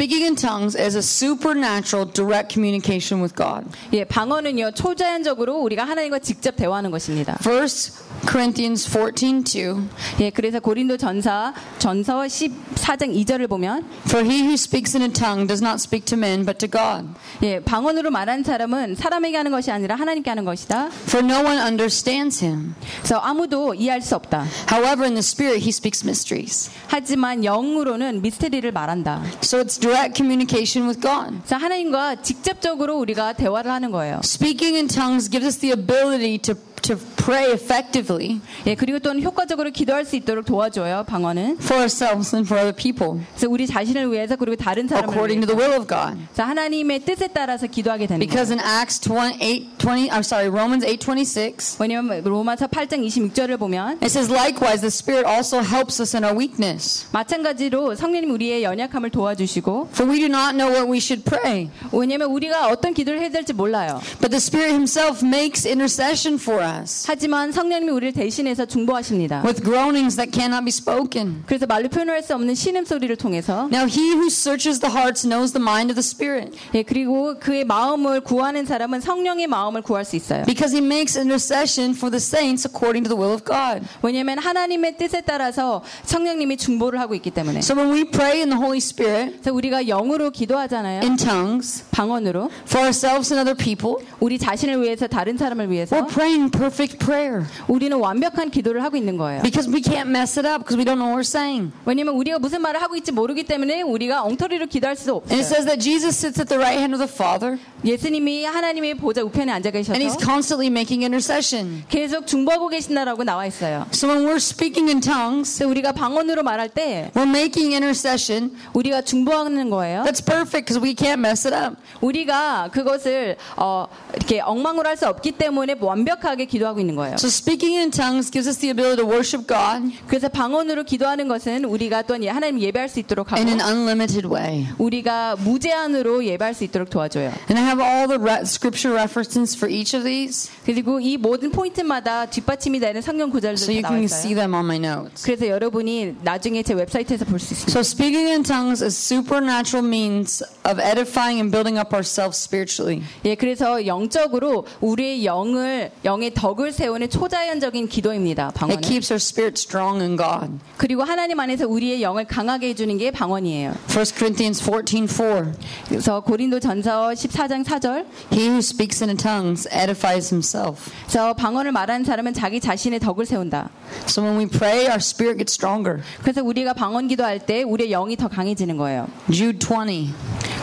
Speaking in tongues is a supernatural direct communication with God. 예, 방언은요 초자연적으로 우리가 하나님과 직접 대화하는 것입니다. First Corinthians 14:2 예, 그래서 고린도 전사 전서 14장 2절을 보면 For he who speaks in a tongue does not speak to men but to God. 예, 방언으로 말하는 사람은 사람에게 하는 것이 아니라 하나님께 하는 것이다. For no one understands him. 그래서 아무도 이해할 수 없다. However, in the spirit he speaks mysteries. 하지만 영으로는 미스테리를 말한다. So it's direct communication with God. 그래서 하나님과 직접적으로 우리가 대화를 하는 거예요. Speaking in tongues gives us the ability to, to pray effectively 예, 그리고 또한 효과적으로 기도할 수 있도록 도와줘요. 방언은. for ourselves and for other people 그래서 우리 자신을 위해서 그리고 다른 사람을 according to the 위해서. will of God. 그래서 하나님의 뜻에 따라서 기도하게 되는. Because in Acts 20, 8, 20, I'm sorry, Romans 8:26, 왜냐하면 로마서 8장 26절을 보면 it says, "Likewise, the Spirit also helps us in our weakness, 마찬가지로 성령님 우리의 연약함을 도와주시고 for we do not know what we should pray, 왜냐하면 우리가 어떤 기도를 해야 될지 몰라요. but the Spirit Himself makes intercession for us 하지만 성령님이 우리를 대신해서 중보하십니다. with groanings that cannot be spoken." 그래서 말로 표현할 수 없는 신음 소리를 통해서 Now, He who searches the hearts knows the mind of the Spirit, 예, 그리고 그의 마음을 구하는 사람은 성령의 마음을 구할 수 있어요. because He makes intercession for the saints according to the will of God. 왜냐하면 하나님의 뜻에 따라서 성령님이 중보를 하고 있기 때문에. So when we pray in the Holy Spirit 그래서 우리가 영으로 기도하잖아요. in tongues 방언으로 for ourselves and other people, 우리 자신을 위해서 다른 사람을 위해서 we're praying perfect prayer 우리는 완벽한 기도를 하고 있는 거예요. because we can't mess it up because we don't know what we're saying. 왜냐면 우리가 무슨 말을 하고 있지 모르기 때문에 우리가 엉터리로 기도할 수 And it 없어요. says that Jesus sits at the right hand of the Father 예수님이 하나님의 보좌 우편에 앉아 and he's 계셔서 constantly making intercession. 계속 중보하고 계신다라고 나와 있어요. So when we're speaking in tongues, 우리가 방언으로 말할 때 we're making intercession 우리가 중보하는 거예요. that's perfect because we can't mess it up. 우리가 그것을 어, 이렇게 엉망으로 할 수 없기 때문에 완벽하게 기도하고 있는 거예요. So speaking in tongues gives us the ability to worship God 그래서 방언으로 기도하는 것은 우리가 또한 하나님 예배할 수 있도록 하고 in an unlimited way. 우리가 무제한으로 예배할 수 있도록 도와줘요. And I have all the re- scripture references for each of these 그리고 이 모든 포인트마다 뒷받침이 되는 성경 so 구절들이 you 나와 can see 있어요. them on my notes. 그래서 여러분이 나중에 제 웹사이트에서 볼 수 있습니다. So speaking in tongues is supernatural means of edifying and building up ourselves spiritually. 예, 그래서 영적으로 우리의 영을 영의 덕을 세우는 초자연적인 기도입니다. It 방언은. keeps our spirit strong in God. 그리고 하나님 안에서 우리의 영을 강하게 해주는 게 방언이에요. 1 Corinthians 14:4 그래서 고린도전서 14장 4절. He who speaks in tongues edifies himself. 그래서 방언을 말하는 사람은 자기 자신의 덕을 세운다. So when we pray our spirit gets stronger. 그래서 우리가 방언 기도할 때 우리의 영이 더 강해지는 거예요. Jude 20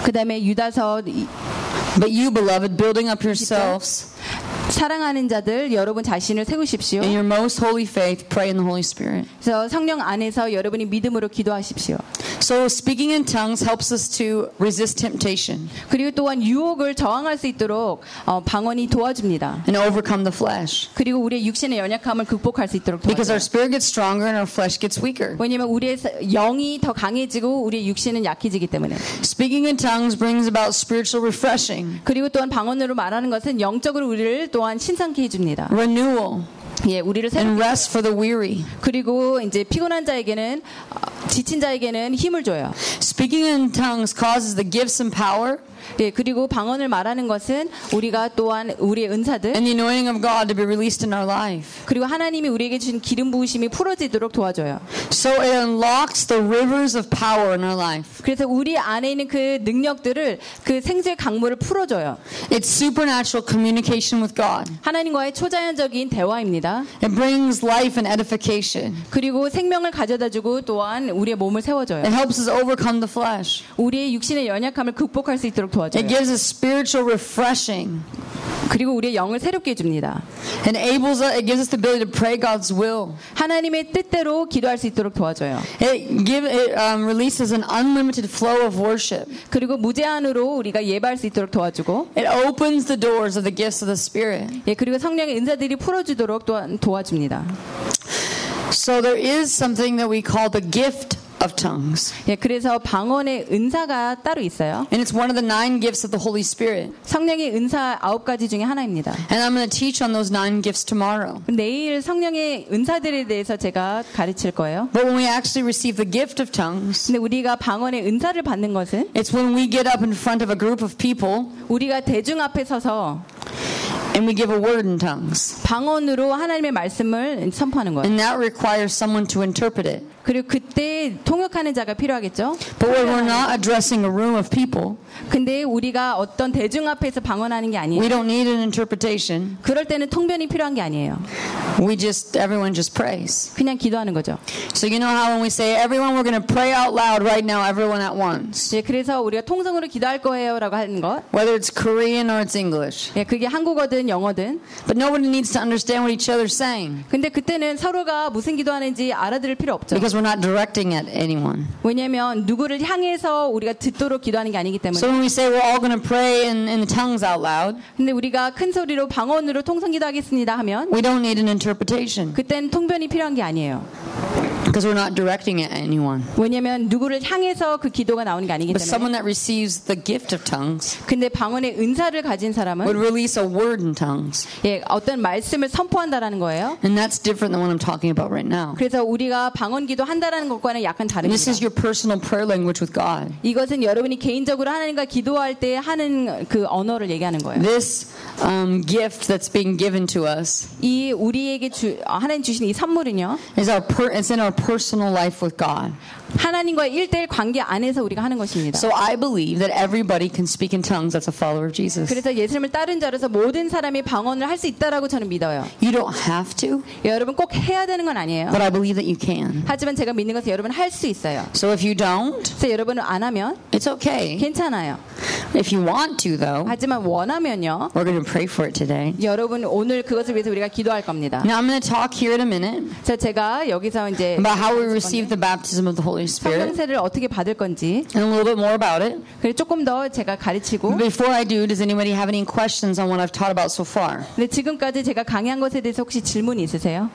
그다음에 유다서 이- But you beloved building up yourselves 사랑하는 자들 여러분 자신을 세우십시오. in your most holy faith pray in the Holy Spirit. 그래서 성령 안에서 여러분이 믿음으로 기도하십시오. So speaking in tongues helps us to resist temptation 그리고 또한 유혹을 저항할 수 있도록 어, 방언이 도와줍니다. and overcome the flesh. 그리고 우리의 육신의 연약함을 극복할 수 있도록 Because our 도와줘요. spirit gets stronger and our flesh gets weaker. 왜냐하면 우리의 사- 영이 더 강해지고 우리의 육신은 약해지기 때문에. Speaking in tongues brings about spiritual refreshing, 그리고 또한 방언으로 말하는 것은 영적으로 우리를 또한 신상케 해줍니다. renewal, 예, 우리를 and rest for the weary. 그리고 이제 피곤한 자에게는 어, 지친 자에게는 힘을 줘요. Speaking in tongues causes the gifts and power 예, 그리고 방언을 말하는 것은 우리가 또한 우리의 은사들 and the anointing of God to be released in our life. 그리고 하나님이 우리에게 주신 기름 부으심이 풀어지도록 도와줘요. So it unlocks the rivers of power in our life. 그래서 우리 안에 있는 그 능력들을 그 생수의 강물을 풀어줘요. It's supernatural communication with God. 하나님과의 초자연적인 대화입니다. It brings life and edification. 그리고 생명을 가져다주고 또한 우리의 몸을 세워줘요. It helps us overcome the flesh. 우리의 육신의 연약함을 극복할 수 있도록 도와줘요. It gives us spiritual refreshing. 그리고 우리의 영을 새롭게 해줍니다. Enables us, it gives us the ability to pray God's will. 하나님의 뜻대로 기도할 수 있도록 도와줘요. It give it um, releases an unlimited flow of worship. 그리고 무제한으로 우리가 예배할 수 있도록 도와주고 It opens the doors of the gifts of the Spirit. 예, 그리고 성령의 은사들이 풀어주도록 또한 도와줍니다. So there is something that we call the gift of tongues. 예, 그래서 방언의 은사가 따로 있어요. And it's one of the nine gifts of the Holy Spirit. 성령의 은사 아홉 가지 중에 하나입니다. And I'm going to teach on those nine gifts tomorrow. 내일 성령의 은사들에 대해서 제가 가르칠 거예요. But when we actually receive the gift of tongues, 근데 우리가 방언의 은사를 받는 것은 it's when we get up in front of a group of people 우리가 대중 앞에 서서 and we give a word in tongues. 방언으로 하나님의 말씀을 선포하는 거예요. And that requires someone to interpret it. 그리고 그때 통역하는 자가 필요하겠죠. But we're not addressing a room of people, 근데 우리가 어떤 대중 앞에서 방언하는 게 we 아니에요. don't need an interpretation. 그럴 때는 통변이 필요한 게 아니에요. We just, everyone just prays. 그냥 기도하는 거죠. So you know how when we say, everyone, we're going to pray out loud right now, everyone at once. 예, 그래서 우리가 통성으로 기도할 거예요라고 하는 것. Whether it's Korean or it's English. 예, 그게 한국어든 영어든. But nobody needs to understand what each other's saying. 근데 그때는 서로가 무슨 기도하는지 알아들을 필요 없죠. Because we're not directing at anyone. 왜냐하면 누구를 향해서 우리가 듣도록 기도하는 게 아니기 때문에. So when we say we're all going to pray in, in the tongues out loud, 근데 우리가 큰 소리로 방언으로 통성 기도하겠습니다 하면 we don't need an interpretation. 그때는 통변이 필요한 게 아니에요. Because we're not directing it at anyone. 왜냐하면 누구를 향해서 그 기도가 나오는 게 아니기 But someone 때문에. that receives the gift of tongues 근데 방언의 은사를 가진 would 사람은 release a word in tongues. 예, 어떤 말씀을 선포한다라는 거예요. And that's different than what I'm talking about right now. 그래서 우리가 방언 기도 한다라는 것과는 약간 And this 다릅니다. is your personal prayer language with God. 이것은 여러분이 개인적으로 하나님과 기도할 때 하는 그 언어를 얘기하는 거예요. This um, gift that's being given to us 이 우리에게 주, 아, 하나님 주신 이 선물은요. is our per, it's in our personal life with God. 하나님과의 일대일 관계 안에서 우리가 하는 것입니다. So I believe that everybody can speak in tongues that's a follower of Jesus. 그래서 예수님을 따른 자로서 모든 사람이 방언을 할 수 있다라고 저는 믿어요. You don't have to, 여러분 꼭 해야 되는 건 아니에요. but I believe that you can. 하지만 제가 믿는 것은 여러분 할 수 있어요. So if you don't, 그래서 여러분은 안 하면 it's okay. 괜찮아요. If you want to, though, 하지만 원하면요. we're going to pray for it today. 여러분 오늘 그것을 위해서 우리가 기도할 겁니다. Now I'm going to talk here in a minute 그래서 제가 여기서 이제 about how we receive the baptism of the Holy Spirit 성령세를 어떻게 받을 건지 and a little bit more about it. 그리고 조금 더 제가 가르치고 Before I do, does anybody have any questions on what I've taught about so far? 근데 지금까지 제가 강의한 것에 대해서 혹시 질문 있으세요?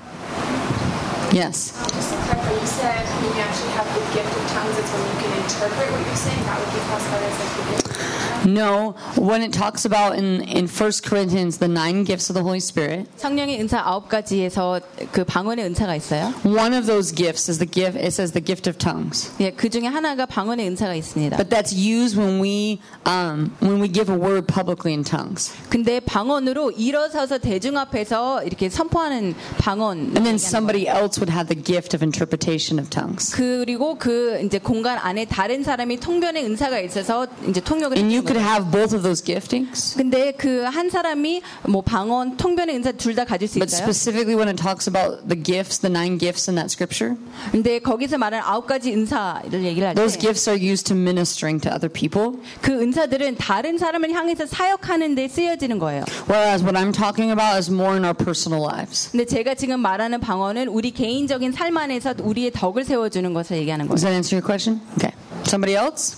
Yes. Just to clarify, you said when you actually have the gift of tongues, it's when you can interpret what you're saying. That would be classified as like the gift of tongues. No, when it talks about in, in 1 Corinthians the nine gifts of the Holy Spirit, 성령의 은사 아홉 가지에서 그 방언의 은사가 있어요. one of those gifts is the gift, it says the gift of tongues. 예, 그 중에 하나가 방언의 은사가 있습니다. But that's used when we, um, when we give a word publicly in tongues. 근데 방언으로 일어서서 대중 앞에서 이렇게 선포하는 방언. And then somebody else would have the gift of interpretation of tongues. 그리고 그 이제 공간 안에 다른 사람이 통변의 은사가 있어서 이제 통역을 And you could have both of those giftings. 근데 그 한 사람이 뭐 방언, 통변의 은사 둘 다 가질 수 But 있어요. specifically when it talks about the gifts, the nine gifts in that scripture, 근데 거기서 말하는 아홉 가지 은사를 얘기를 할 those 때 gifts are used to ministering to other people. 그 은사들은 다른 사람을 향해서 사역하는 데 쓰여지는 거예요. Whereas what I'm talking about is more in our personal lives. 근데 제가 지금 말하는 방언은 우리 개인 적인 삶 안에서 우리의 덕을 세워주는 것을 얘기하는 Does 거예요. that answer your question? Okay. Somebody else?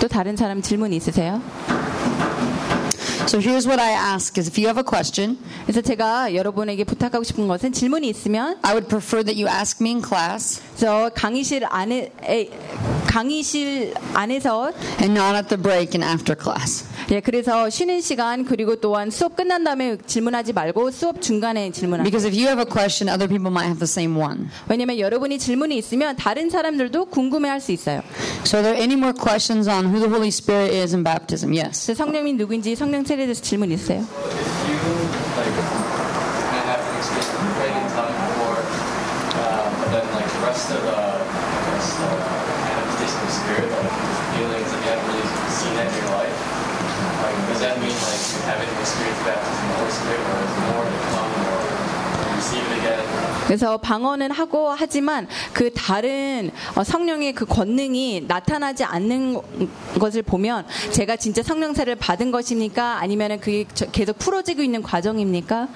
또 다른 사람 질문 있으세요? So here's what I ask is if you have a question, 그래서 제가 여러분에게 부탁하고 싶은 것은 질문이 있으면 I would prefer that you ask me in class 저 강의실 안에 에, 강의실 안에서 and not at the break and after class. 예, 그래서 쉬는 시간 그리고 또한 수업 끝난 다음에 질문하지 말고 수업 중간에 질문하세요. Because if you have a question, other people might have the same one. 왜냐면 여러분이 질문이 있으면 다른 사람들도 궁금해할 수 있어요. So are there any more questions on who the Holy Spirit is in baptism? Yes. 성령이 누구인지 성령체에 대해서 질문 있어요? you like kind of have an experience of praying in tongues before, uh, but then like the rest of the I guess the manifestation of the spirit, like feelings that you haven't really seen that in your life. Like does that mean like you haven't experienced baptism of the Holy Spirit, or is more to come, or receive it again? 그래서 방언은 하고 하지만 그 다른 어, 성령의 그 권능이 나타나지 않는 것을 보면 제가 진짜 성령세를 받은 것입니까? 아니면 그게 저- 계속 풀어지고 있는 과정입니까?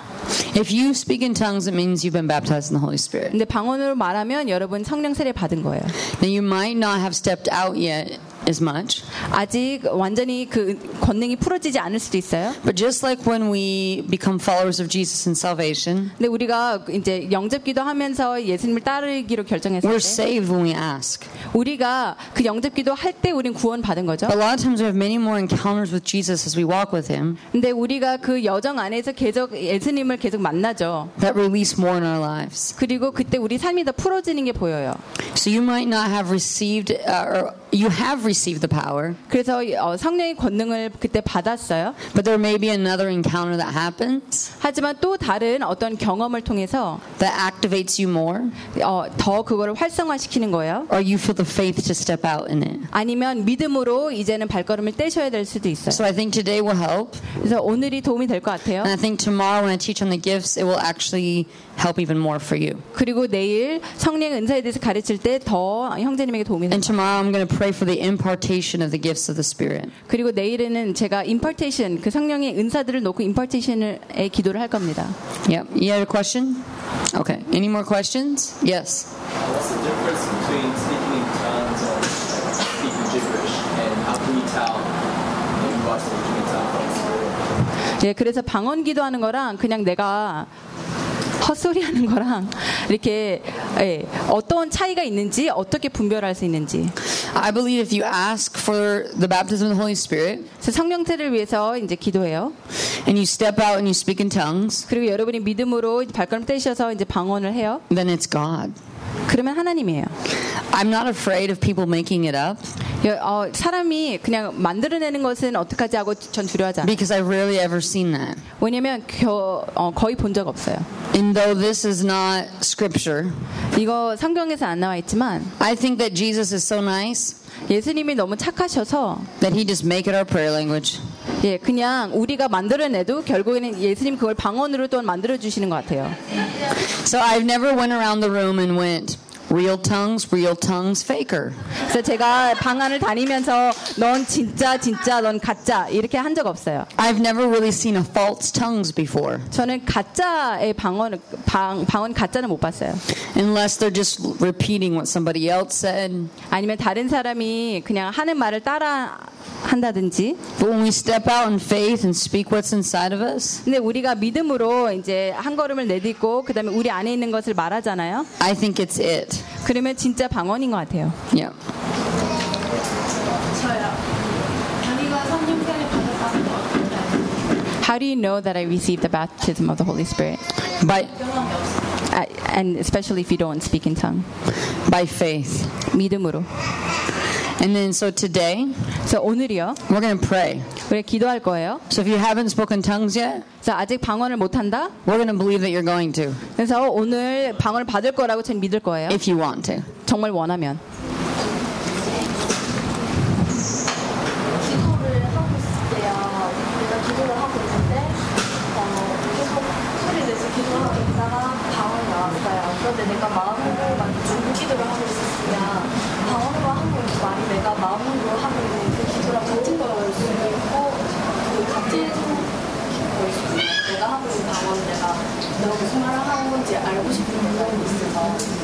If you speak in tongues, it means you've been baptized in the Holy Spirit. 근데 방언으로 말하면 여러분 성령세를 받은 거예요. Now you might not have stepped out yet as much, 아직 완전히 그 권능이 풀어지지 않을 수도 있어요. but just like when we become followers of Jesus in salvation, 근데 우리가 이제 영접기도 하면서 예수님을 따르기로 결정했을 we're 때 saved when we ask. 우리가 그 영접기도 할때 우린 구원 받은 거죠. A lot of times we have many more encounters with Jesus as we walk with Him 근데 우리가 그 여정 안에서 계속 예수님을 계속 만나죠. that release more in our lives. 그리고 그때 우리 삶이 더 풀어지는 게 보여요. So you might not have received uh, or you have received the power, 그래서 어, 성령의 권능을 그때 받았어요. but there may be another encounter that happens 하지만 또 다른 어떤 경험을 통해서 that activates you more, 어, 더 그거를 활성화시키는 거예요. or you feel the faith to step out in it. 아니면 믿음으로 이제는 발걸음을 떼셔야 될 수도 있어요. So I think today will help. 그래서 오늘이 도움이 될 것 같아요. And I think tomorrow when I teach on the gifts, it will actually help even more for you. 그리고 내일 성령 은사에 대해서 가르칠 때 더 형제님에게 도움이 And 됩니다. tomorrow I'm going to pray for the impartation of the gifts of the Spirit. 그리고 내일에는 제가 impartation 그 성령의 은사들을 놓고 impartation의 기도를 할 겁니다. Yep. You had a question? Okay. Any more questions? Yes. What's the difference between speaking in tongues and speaking gibberish, and how can you tell if you from the Spirit? 예, 그래서 방언 기도하는 거랑 그냥 내가 헛소리 하는 거랑 이렇게 예, 어떤 차이가 있는지 어떻게 분별할 수 있는지 I believe if you ask for the baptism of the Holy Spirit 그래서 성령태를 위해서 이제 기도해요. and you step out and you speak in tongues, 그리고 여러분이 믿음으로 발걸음 떼셔서 이제 방언을 해요. then it's God. 그러면 하나님이에요. I'm not afraid of people making it up 여- 어, 사람이 그냥 만들어내는 것은 어떡하지 하고 전 두려워하지 않아요. because I've rarely ever seen that. 왜냐면 겨- 어, 거의 본 적 없어요. And though this is not scripture, 이거 성경에서 안 나와 있지만 I think that Jesus is so nice 예수님이 너무 착하셔서 that he just make it our prayer language. 예, 그냥 우리가 만들어내도 결국에는 예수님 그걸 방언으로 또 만들어 주시는 것 같아요. So I've never went around the room and went real tongues, real tongues, faker. 그래서 제가 방안을 다니면서 넌 진짜 진짜 넌 가짜 이렇게 한 적 없어요. I've never really seen a false tongues before, 저는 가짜의 방언 방, 방언 가짜는 못 봤어요. unless they're just repeating what somebody else said. 아니면 다른 사람이 그냥 하는 말을 따라 한다든지. But when we step out in faith and speak what's inside of us, 근데 우리가 믿음으로 이제 한 걸음을 내딛고 그다음에 우리 안에 있는 것을 말하잖아요. I think it's it. 그러면 진짜 방언인 것 같아요. Yeah. 저요. 자기가 성령세를 받았다는 거 어떻게 알아요? How do you know that I received the baptism of the Holy Spirit? By 경험이 없어요. I, and especially if you don't speak in tongue. by faith. 믿음으로. And then so today 그래서 오늘이요. we're going to pray. 우리 기도할 거예요. So if you haven't spoken tongues yet, 그래서 아직 방언을 못 한다. we're going to believe that you're going to 그래서 오늘 방언을 받을 거라고 저는 믿을 거예요. if you want to. 정말 원하면. 기도를 하고 있을 때요. 내가 기도를 하고 있는데 어, 계속 소리 내서 기도를 하고 있다가 방언이 나왔어요. 그런데 내가 마음으로 막 중부 기도를 하고 있었으면 방언으로 있는 말이 내가 마음으로 하고 있는 그 기도랑 같은 거라고 볼 수도 있고 그 같은 걸 수도 있고 내가 하고 있 는 방언을 내가 내가 무슨 말을 하는 건지 알고 싶은 마음이 있어서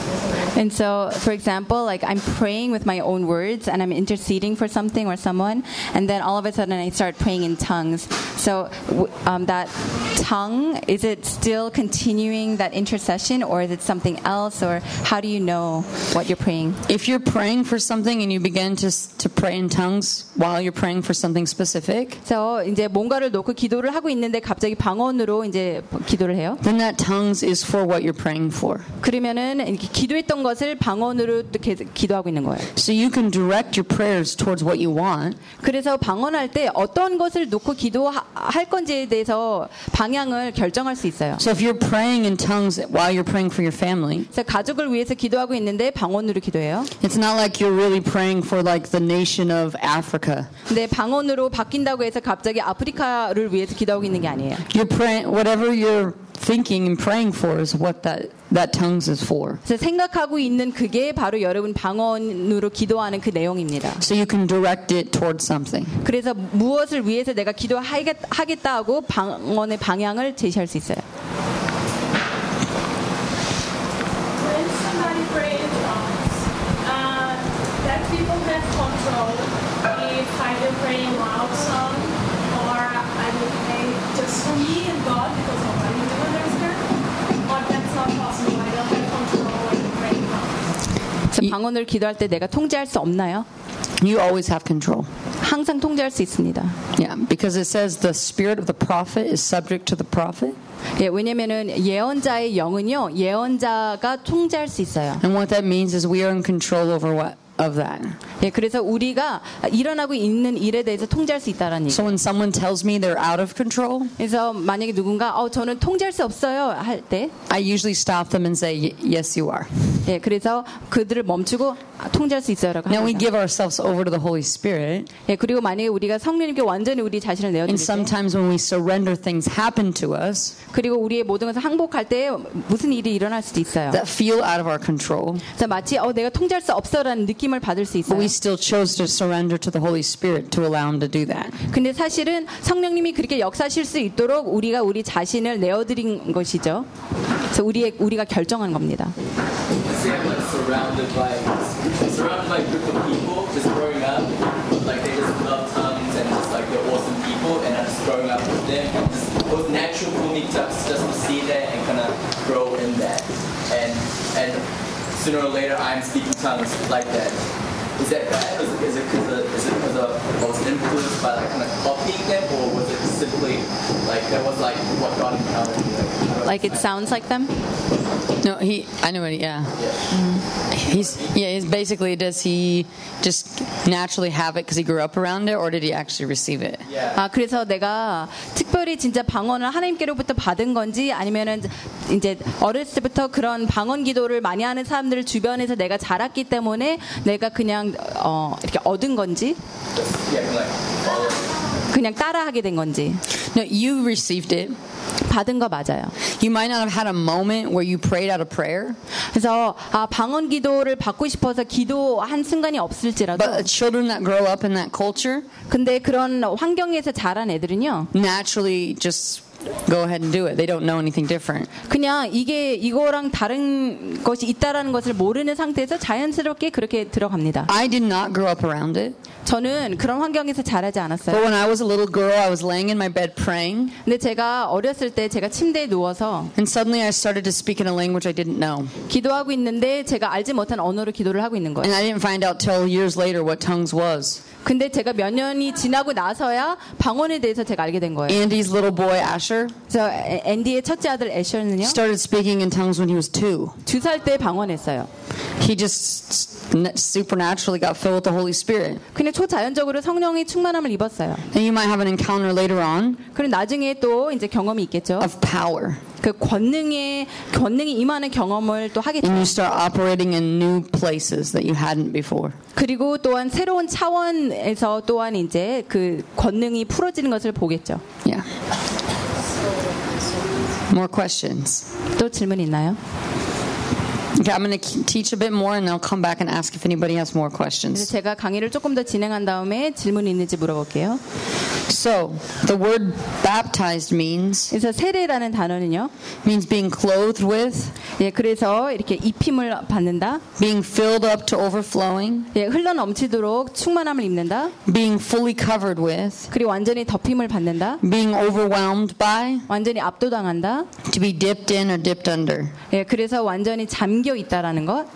And so, for example, like I'm praying with my own words and I'm interceding for something or someone, and then all of a sudden I start praying in tongues. So, w- um, that tongue, is it still continuing that intercession or is it something else? Or how do you know what you're praying? If you're praying for something and you begin to to pray in tongues while you're praying for something specific, 그래서 이제 뭔가를 놓고 기도를 하고 있는데 갑자기 방언으로 이제 기도를 해요. then That tongues is for what you're praying for. 그러면은 기도했던 것을 방언으로 기도하고 있는 거예요. So you can direct your prayers towards what you want, 그래서 방언할 때 어떤 것을 놓고 기도할 건지에 대해서 방향을 결정할 수 있어요. So if you're praying in tongues while you're praying for your family, 그래서 가족을 위해서 기도하고 있는데 방언으로 기도해요. it's not like you're really praying for like the nation of Africa. 근데 방언으로 바뀐다고 해서 갑자기 아프리카를 위해서 기도하고 있는 게 아니에요. You're praying whatever you're thinking and praying for is what that that tongues is for. 그래서 생각하고 있는 그게 바로 여러분 방언으로 기도하는 그 내용입니다. So you can direct it towards something. 그래서 무엇을 위해서 내가 기도하겠다 하고 방언의 방향을 제시할 수 있어요. When somebody prays in tongues, uh, that people have control if I do pray in loud song or I will pray just for me 방언을 기도할 때 내가 통제할 수 없나요? You always have control. 항상 통제할 수 있습니다. Yeah, because it says the spirit of the prophet is subject to the prophet. 예, 왜냐면은 예언자의 영은요, 예언자가 통제할 수 있어요. And what that means is we are in control over what of that. 예, 그래서 우리가 일어나고 있는 일에 대해서 통제할 수 있다라는 얘기. So when someone tells me they're out of control, 그래서 만약에 누군가 어 저는 통제할 수 없어요 할 때, I usually stop them and say, "Y- Yes, you are. 예, 그래서 그들을 멈추고 아, 통제할 수 있어요라고 Now we give ourselves over to the Holy Spirit, 예, 그리고 만약에 우리가 성령님께 완전히 우리 자신을 and 내어 드릴 때, sometimes when we surrender, things happen to us 그리고 우리의 모든 것을 항복할 때 무슨 일이 일어날 수도 있어요. that feel out of our control, 그래서 마치 어 내가 통제할 수 없어라는 느낌을 받을 수 있어요. Still chose to surrender to the Holy Spirit to allow Him to do that. 근데 사실은 성령님이 그렇게 역사하실 수 있도록 우리가 우리 자신을 내어 드린 것이죠. 그래서 우리의 우리가 결정한 겁니다. surrounded by surrounded by a group of people just growing up, like they just love tongues and just like they're awesome people and I'm just growing up with them. It was natural for me to just to see that and kind of grow in that. And and sooner or later I'm speaking tongues like that. Is that bad? Is it because of, is it because of I was influenced by like kind of copying them, or was it simply like that was like what God me? Like, Like it sounds like them. No, he. I know it. Yeah, yeah. he's. Yeah, he's basically. Does he just naturally have it because he grew up around it, or did he actually receive it? Yeah. 아 그래서 내가 특별히 진짜 방언을 하나님께로부터 받은 건지 아니면은 이제 어렸을 때부터 그런 방언 기도를 많이 하는 사람들 주변에서 내가 자랐기 때문에 내가 그냥 어 이렇게 얻은 건지 Yeah, like. 그냥 따라하게 된 건지 No, you received it. 받은 거 맞아요. You might not have had a moment where you prayed out a prayer, 그래서 아 방언 기도를 받고 싶어서 기도한 순간이 없을지라도 but children that grow up in that culture 근데 그런 환경에서 자란 애들은요 naturally just go ahead and do it. They don't know anything different. 그냥 이게 이거랑 다른 것이 있다라는 것을 모르는 상태에서 자연스럽게 그렇게 들어갑니다. I did not grow up around it, 저는 그런 환경에서 자라지 but 않았어요. when I was a little girl, I was laying in my bed praying, 근데 제가 어렸을 때 제가 침대에 누워서 and suddenly I started to speak in a language I didn't know. 기도하고 있는데 제가 알지 못한 언어로 기도를 하고 있는 거예요. And I didn't find out till years later what tongues was. 근데 제가 몇 년이 지나고 나서야 방언에 대해서 제가 알게 된 거예요. Andy's little boy Asher 그래서 애- 앤디의 첫째 아들 애셔는요 started speaking in tongues when he was two. 두 살 때 방언했어요. He just supernaturally got filled with the Holy Spirit. 그냥 초자연적으로 성령의 충만함을 입었어요. And you might have an encounter later on 그리고 나중에 또 이제 경험이 있겠죠. of power. 그 권능의 권능이 임하는 경험을 또 하겠죠. And you start operating in new places that you hadn't before. 그리고 또한 새로운 차원에서 또한 이제 그 권능이 풀어지는 것을 보겠죠. Yeah. More questions. 또 질문 있나요? Okay, I'm going to teach a bit more and I'll come back and ask if anybody has more questions. 제가 강의를 조금 더 진행한 다음에 질문이 있는지 물어볼게요. So, the word baptized means 그래서 세례라는 단어는요. means being clothed with, 예, 그래서 이렇게 입힘을 받는다. being filled up to overflowing, 예, 흘러 넘치도록 충만함을 입는다. being fully covered with, 그리고 완전히 덮임을 받는다. being overwhelmed by, 완전히 압도당한다. to be dipped in or dipped under. 예, 그래서 완전히 잠겨 있다라는 것.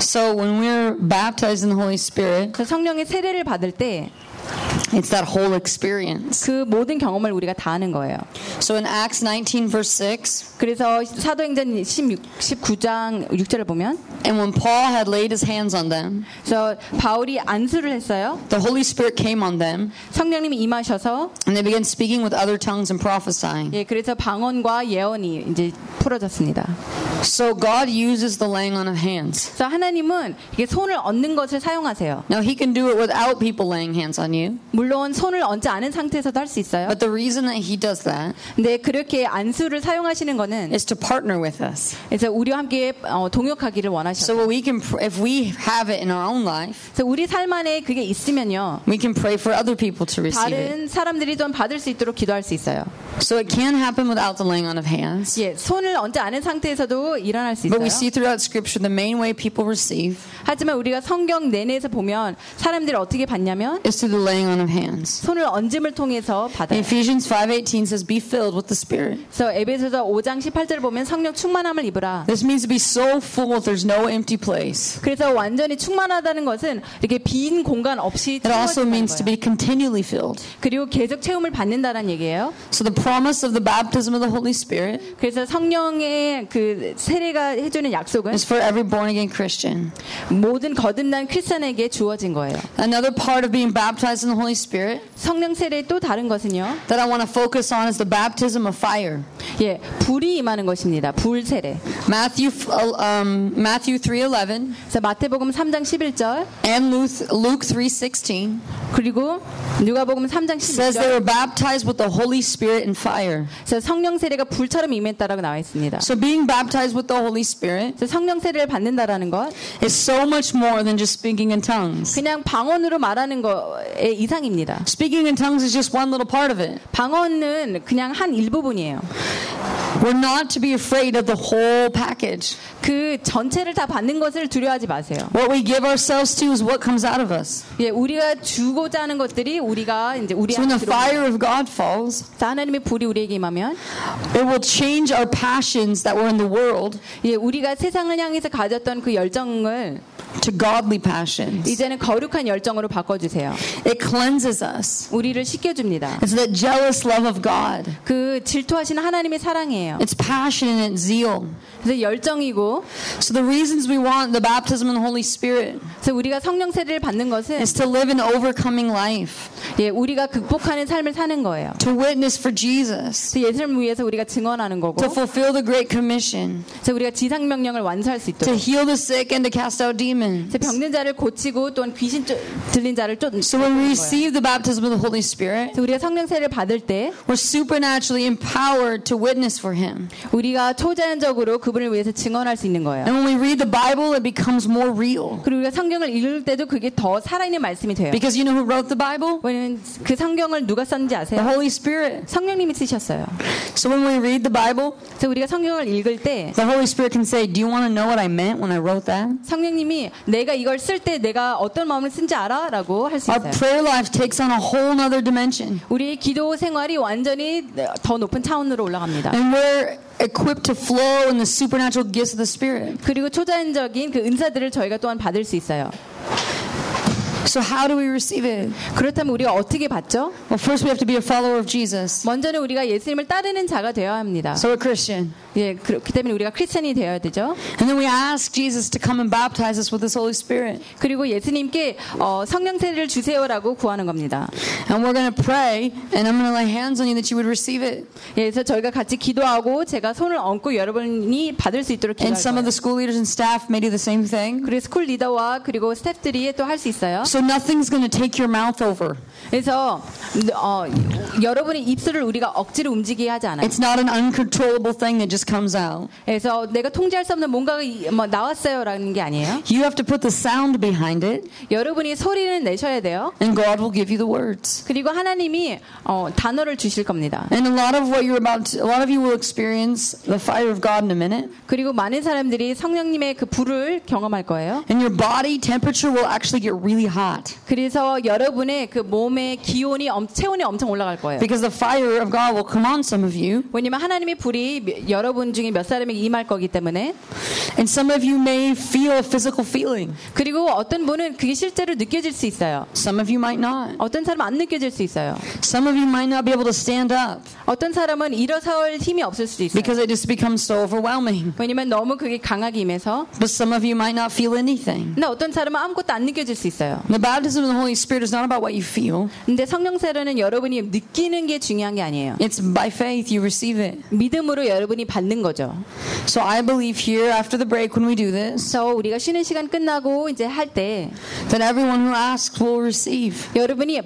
So, when we're baptized in the Holy Spirit, 성령의 세례를 받을 때그 it's that whole experience. 모든 경험을 우리가 다 하는 거예요. So, in Acts 19, verse 6, 그래서 사도행전 16, 19장 6절을 보면 and when Paul had laid his hands on them, 그래서 바울이 안수를 했어요. the Holy Spirit came on them, 성령님이 임하셔서 and they began speaking with other tongues and prophesying. 예, 그래서 방언과 예언이 이제 풀어졌습니다. So, God uses the laying on of hands. 그래서 하나님은 이게 손을 얹는 것을 사용하세요. Now, He can do it without people laying hands on you, 물론 손을 얹지 않은 상태에서도 할 수 있어요. but the reason that He does that 근데 그렇게 안수를 사용하시는 거는 is to partner with us. 그래서 우리와 함께 어, 동역하기를 So, 원하셔서 we can, if we have it in our own life, 그래서 우리 삶 안에 그게 있으면요. we can pray for other people to receive it. 다른 사람들이 좀 받을 수 있도록 기도할 수 있어요. So, it can happen without the laying on of hands. 예, 손을 얹지 않은 상태에서도 일어날 수 But we 있어요. see throughout Scripture the main way people receive 하지만 우리가 성경 내내에서 보면 사람들이 어떻게 받냐면 is through the laying on of of hands. 손을 얹음을 통해서 받아요. Ephesians 5:18 says, "Be filled with the Spirit." 그래서 에베소서 5장 18절 보면 성령 충만함을 입으라. This means to be so full that there's no empty place. 그래서 완전히 충만하다는 것은 이렇게 빈 공간 없이 It also means to 거예요. be continually filled. 그리고 계속 채움을 받는다는 얘기예요. So the promise of the baptism of the Holy Spirit 그래서 성령의 그 세례가 해 주는 약속은 is for every born again Christian. 모든 거듭난 크리스천에게 주어진 거예요. Another part of being baptized in the Holy Spirit 성령 세례 또 다른 것은요. that I want to focus on is the baptism of fire. 예, 불이 임하는 것입니다. 불 세례. Matthew um, Matthew 3:11 그래서 마태복음 3장 11절 and Luke Luke 3:16 그리고 누가복음 3장 says they 11절 were baptized with the Holy Spirit and fire. 그래서 성령 세례가 불처럼 임했다라고 나와 있습니다. So being baptized with the Holy Spirit 그래서 성령 세례를 받는다라는 것 is so much more than just speaking in tongues. 그냥 방언으로 말하는 거의 이상 입니다. Speaking in tongues is just one little part of it. 방언은 그냥 한 일부분이에요. We're not to be afraid of the whole package. 그 전체를 다 받는 것을 두려워하지 마세요. What we give ourselves to is what comes out of us. 예, 우리가 주고자 하는 것들이 우리가 이제 우리 So when the fire of God falls, 하나님의 불이 우리에게 임하면 it will change our passions that were in the world 예, 우리가 세상을 향해서 가졌던 그 열정을 to godly passions. 이제는 거룩한 열정으로 바꿔 주세요. It cleanses us. 우리를 씻겨 줍니다. It's that jealous love of God. 그 질투하시는 하나님의 사랑이에요. It's passion and zeal. 그래서 열정이고, So the reasons we want the baptism in the Holy Spirit 그래서 우리가 성령 세례를 받는 것은 is to live an overcoming life, 예, 우리가 극복하는 삶을 사는 거예요. to witness for Jesus, 그래서 예수님을 위해서 우리가 증언하는 거고, to fulfill the great commission, 그래서 우리가 지상 명령을 완수할 수 to 있도록. heal the sick and to cast out demons. 그래서 병든 자를 고치고 또한 귀신 쫓- 들린 자를 쫓. So when we 거예요. receive the baptism of the Holy Spirit, 그래서 우리가 성령 세례를 받을 때 we're supernaturally empowered to witness for Him. 우리가 초자연적으로 그분 을 위해서 증언할 수 있는 거예요. And when we read the Bible, it becomes more real. 그리고 우리가 성경을 읽을 때도 그게 더 살아있는 말씀이 돼요. Because you know who wrote the Bible? 왜냐면 그 성경을 누가 썼는지 The 아세요? Holy Spirit. 성령님이 쓰셨어요. So when we read the Bible, 그래서 우리가 성경을 읽을 때 the Holy Spirit can say, Do you want to know what I meant when I wrote that? 성령님이 내가 이걸 쓸 때 내가 어떤 마음을 쓴지 알아? 라고 할수 Our 있어요. prayer life takes on a whole nother dimension. 우리의 기도 생활이 완전히 더 높은 차원으로 올라갑니다. And we're equipped to flow in the supernatural gifts of the Spirit. 그리고 초자연적인 그 은사들을 저희가 또한 받을 수 있어요. So how do we receive it? 그렇다면 우리가 어떻게 받죠? Well, first we have to be a follower of Jesus. 먼저는 우리가 예수님을 따르는 자가 되어야 합니다. So we're Christian. 예, 그렇기 때문에 우리가 크리스천이 되어야 되죠. And then we ask Jesus to come and baptize us with His Holy Spirit. 그리고 예수님께 어, 성령 세례를 주세요라고 구하는 겁니다. And we're going to pray, and I'm going to lay hands on you that you would receive it. 예, 그래서 저희가 같이 기도하고 제가 손을 얹고 여러분이 받을 수 있도록 And 기도할 some of 거예요. the school leaders and staff may do the same thing. 그리고 스쿨 리더와 그리고 스태프들이 또 할 수 있어요. So nothing's going to take your mouth over. 그래서 어, 여러분의 입술을 우리가 억지로 움직이게 하지 않아요. It's not an uncontrollable thing that just comes out. 그래서 내가 통제할 수 없는 뭔가가 이- 뭐 나왔어요라는 게 아니에요. You have to put the sound behind it, 여러분이 소리를 내셔야 돼요. and God will give you the words. 그리고 하나님이 어, 단어를 주실 겁니다. And a lot of what you're about to, a lot of you will experience the fire of God in a minute. 그리고 많은 사람들이 성령님의 그 불을 경험할 거예요. And your body temperature will actually get really Hot 그래서 여러분의 그 몸의 기온이 엄, 체온이 엄청 올라갈 거예요. because the fire of God will come on some of you. 왜냐면 하나님의 불이 몇- 여러분 중에 몇 사람에게 임할 거기 때문에 And some of you may feel a physical feeling. 그리고 어떤 분은 그게 실제로 느껴질 수 있어요. Some of you might not. 어떤 사람은 안 느껴질 수 있어요. Some of you might not be able to stand up 어떤 사람은 일어설 힘이 없을 수도 있어요. because it just becomes so overwhelming. 왜냐면 너무 그게 강하게 임해서 But some of you might not feel anything. 근데 어떤 사람은 아무것도 안 느껴질 수 있어요. The baptism of the Holy Spirit is not about what you feel. 근데 성령 세례는 여러분이 느끼는 게 중요한 게 아니에요. It's by faith you receive it. 믿음으로 여러분이 받는 거죠. So I believe here after the break when we do this 그래서 우리가 쉬는 시간 끝나고 이제 할 때 that everyone who asks will receive. 여러분이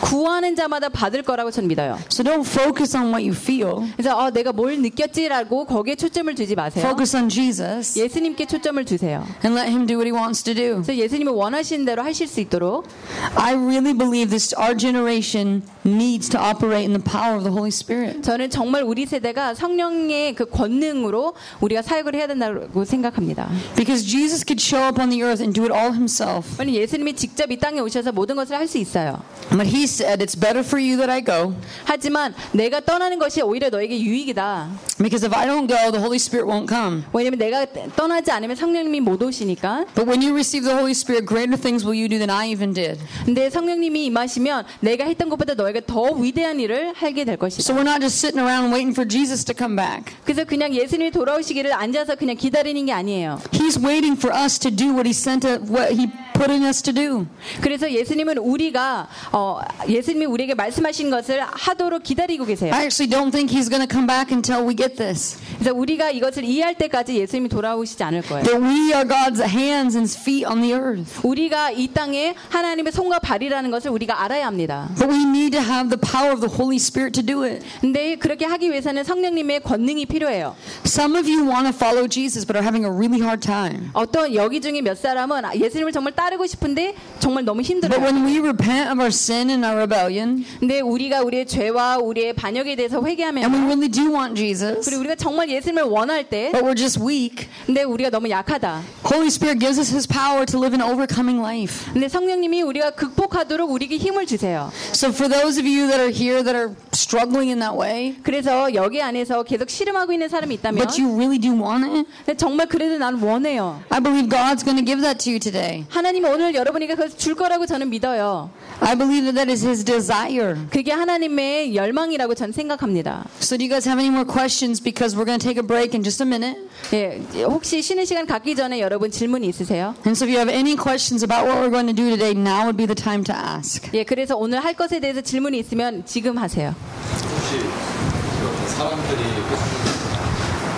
구하는 자마다 받을 거라고 전 믿어요. So don't focus on what you feel. 그래서 어, 내가 뭘 느꼈지라고 거기에 초점을 두지 마세요. Focus on Jesus 예수님께 초점을 두세요. and let him do what he wants to do. 그래서 예수님이 원하시는 대로 하실 수 있도록 I really believe this our generation needs to operate in the power of the Holy Spirit. 저는 정말 우리 세대가 성령의 그 권능으로 우리가 사역을 해야 된다고 생각합니다. Because Jesus could show up on the earth and do it all himself. 왜냐면 예수님이 직접 이 땅에 오셔서 모든 것을 할 수 있어요. But he said, It's better for you that I go. 하지만 내가 떠나는 것이 오히려 너에게 유익이다. Because if I don't go, the Holy Spirit won't come. 왜냐면 내가 떠나지 않으면 성령님이 못 오시니까. But when you receive the Holy Spirit, greater things will you do than I even did. 근데 성령님이 임하시면 내가 했던 것보다 너에게 더 위대한 일을 하게 될 것이다. So we're not just sitting around waiting for Jesus to come back. 그래서 그냥 예수님이 돌아오시기를 앉아서 그냥 기다리는 게 아니에요. He's waiting for us to do what he sent what he put in us to do. 그래서 예수님은 우리가 어, 예수님이 우리에게 말씀하신 것을 하도록 기다리고 계세요. I actually don't think he's going to come back until we get this. 그래서 우리가 이것을 이해할 때까지 예수님이 돌아오시지 않을 거예요. That we are God's hands and feet on the earth. 우리가 이 땅에 하나님의 손과 발이라는 것을 우리가 알아야 합니다. But we need to have the power of the Holy Spirit to do it. 근데 그렇게 하기 위해서는 성령님의 권능이 필요해요. Some of you want to follow Jesus but are having a really hard time. 어떤 여기 중에 몇 사람은 예수님을 정말 따 르고 싶은데 정말 너무 But 힘들어요. when we repent of our sin and our rebellion, 근데 우리가 우리의 죄와 우리의 반역에 대해서 회개하면 really do want Jesus, 그리고 우리가 정말 예수님을 원할 때 but we're just weak, 근데 우리가 너무 약하다. Holy Spirit gives us His power to live an overcoming life. 근데 성령님이 우리가 극복하도록 우리에게 힘을 주세요. So for those of you that are here that are struggling in that way, 그래서 여기 안에서 계속 씨름하고 있는 사람이 있다면 but you really do want it, 근데 정말 그래도 난 원해요. I believe God's going to give that to you today. 하나님 은 오늘 여러분에게 그걸 줄 거라고 저는 믿어요. I believe that that is His desire. 그게 하나님의 열망이라고 저는 생각합니다. So do you guys have any more questions? Because we're going to take a break in just a minute. 예, 혹시 쉬는 시간 갖기 전에 여러분 질문이 있으세요? And so if you have any questions about what we're going to do today, now would be the time to ask. 예, 그래서 오늘 할 것에 대해서 질문이 있으면 지금 하세요. 혹시 이렇게 사람들이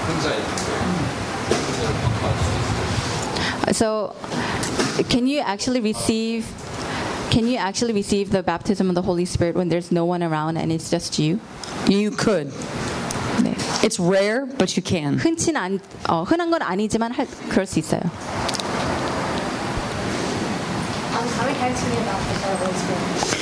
혼자 있는데 혼자를 확보할 수 있어요? So, can you actually receive? Can you actually receive the baptism of the Holy Spirit when there's no one around and it's just you? You could. 네. It's rare, but you can. 흔치는 안, 어, 흔한 건 아니지만 할, 그럴 수 있어요. Um, how many times can you baptize the Holy Spirit?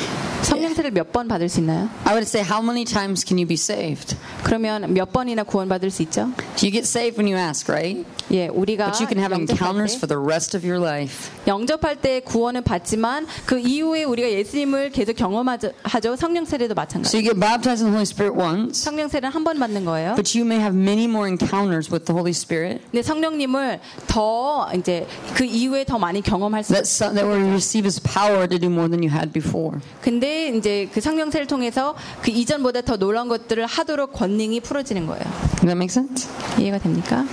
성령세를 몇 번 받을 수 있나요? I would say, how many times can you be saved? 그러면 몇 번이나 구원받을 수 있죠? You get saved when you ask, right? 예, 우리가 But you can have 영접할 encounters 때, for the rest of your life. 영접할 때 구원은 받지만 그 이후에 우리가 예수님을 계속 경험하죠. 성령 세례도 So 마찬가지. you get baptized in the Holy Spirit once, 성령 세례는 한 번 받는 거예요. but you may have many more encounters with the Holy Spirit 근데 성령님을 더 이제 그 이후에 더 많이 경험할 수. that, some, that will receive His power to do more than you had before. 근데 이제 그 성령세를 통해서 그 이전보다 더 놀라운 것들을 하도록 권능이 풀어지는 거예요. Does that make sense? 이해가 됩니까?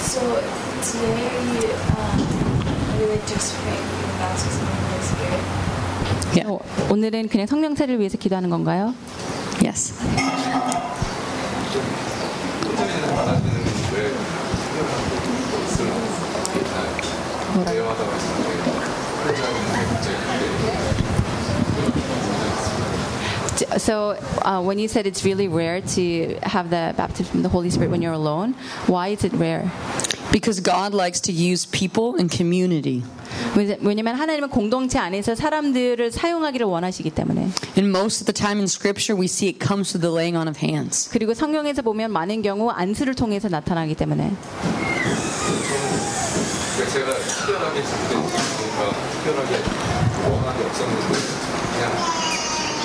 So today um, really just pray for the baptism of the Holy Spirit. Yeah. 어, 오늘은 그냥 성령세를 위해서 기도하는 건가요? Yes. 있 So uh, when you said it's really rare to have the baptism of the Holy Spirit when you're alone, why is it rare? Because God likes to use people and community. 왜냐- 왜냐면 하나님은 공동체 안에서 사람들을 사용하기를 원하시기 때문에. And most of the time in Scripture, we see it comes through the laying on of hands. 그리고 성경에서 보면 많은 경우 안수를 통해서 나타나기 때문에. 그러니까 제가 특별하게 지금 특별하게 원한 게 없었는데 그냥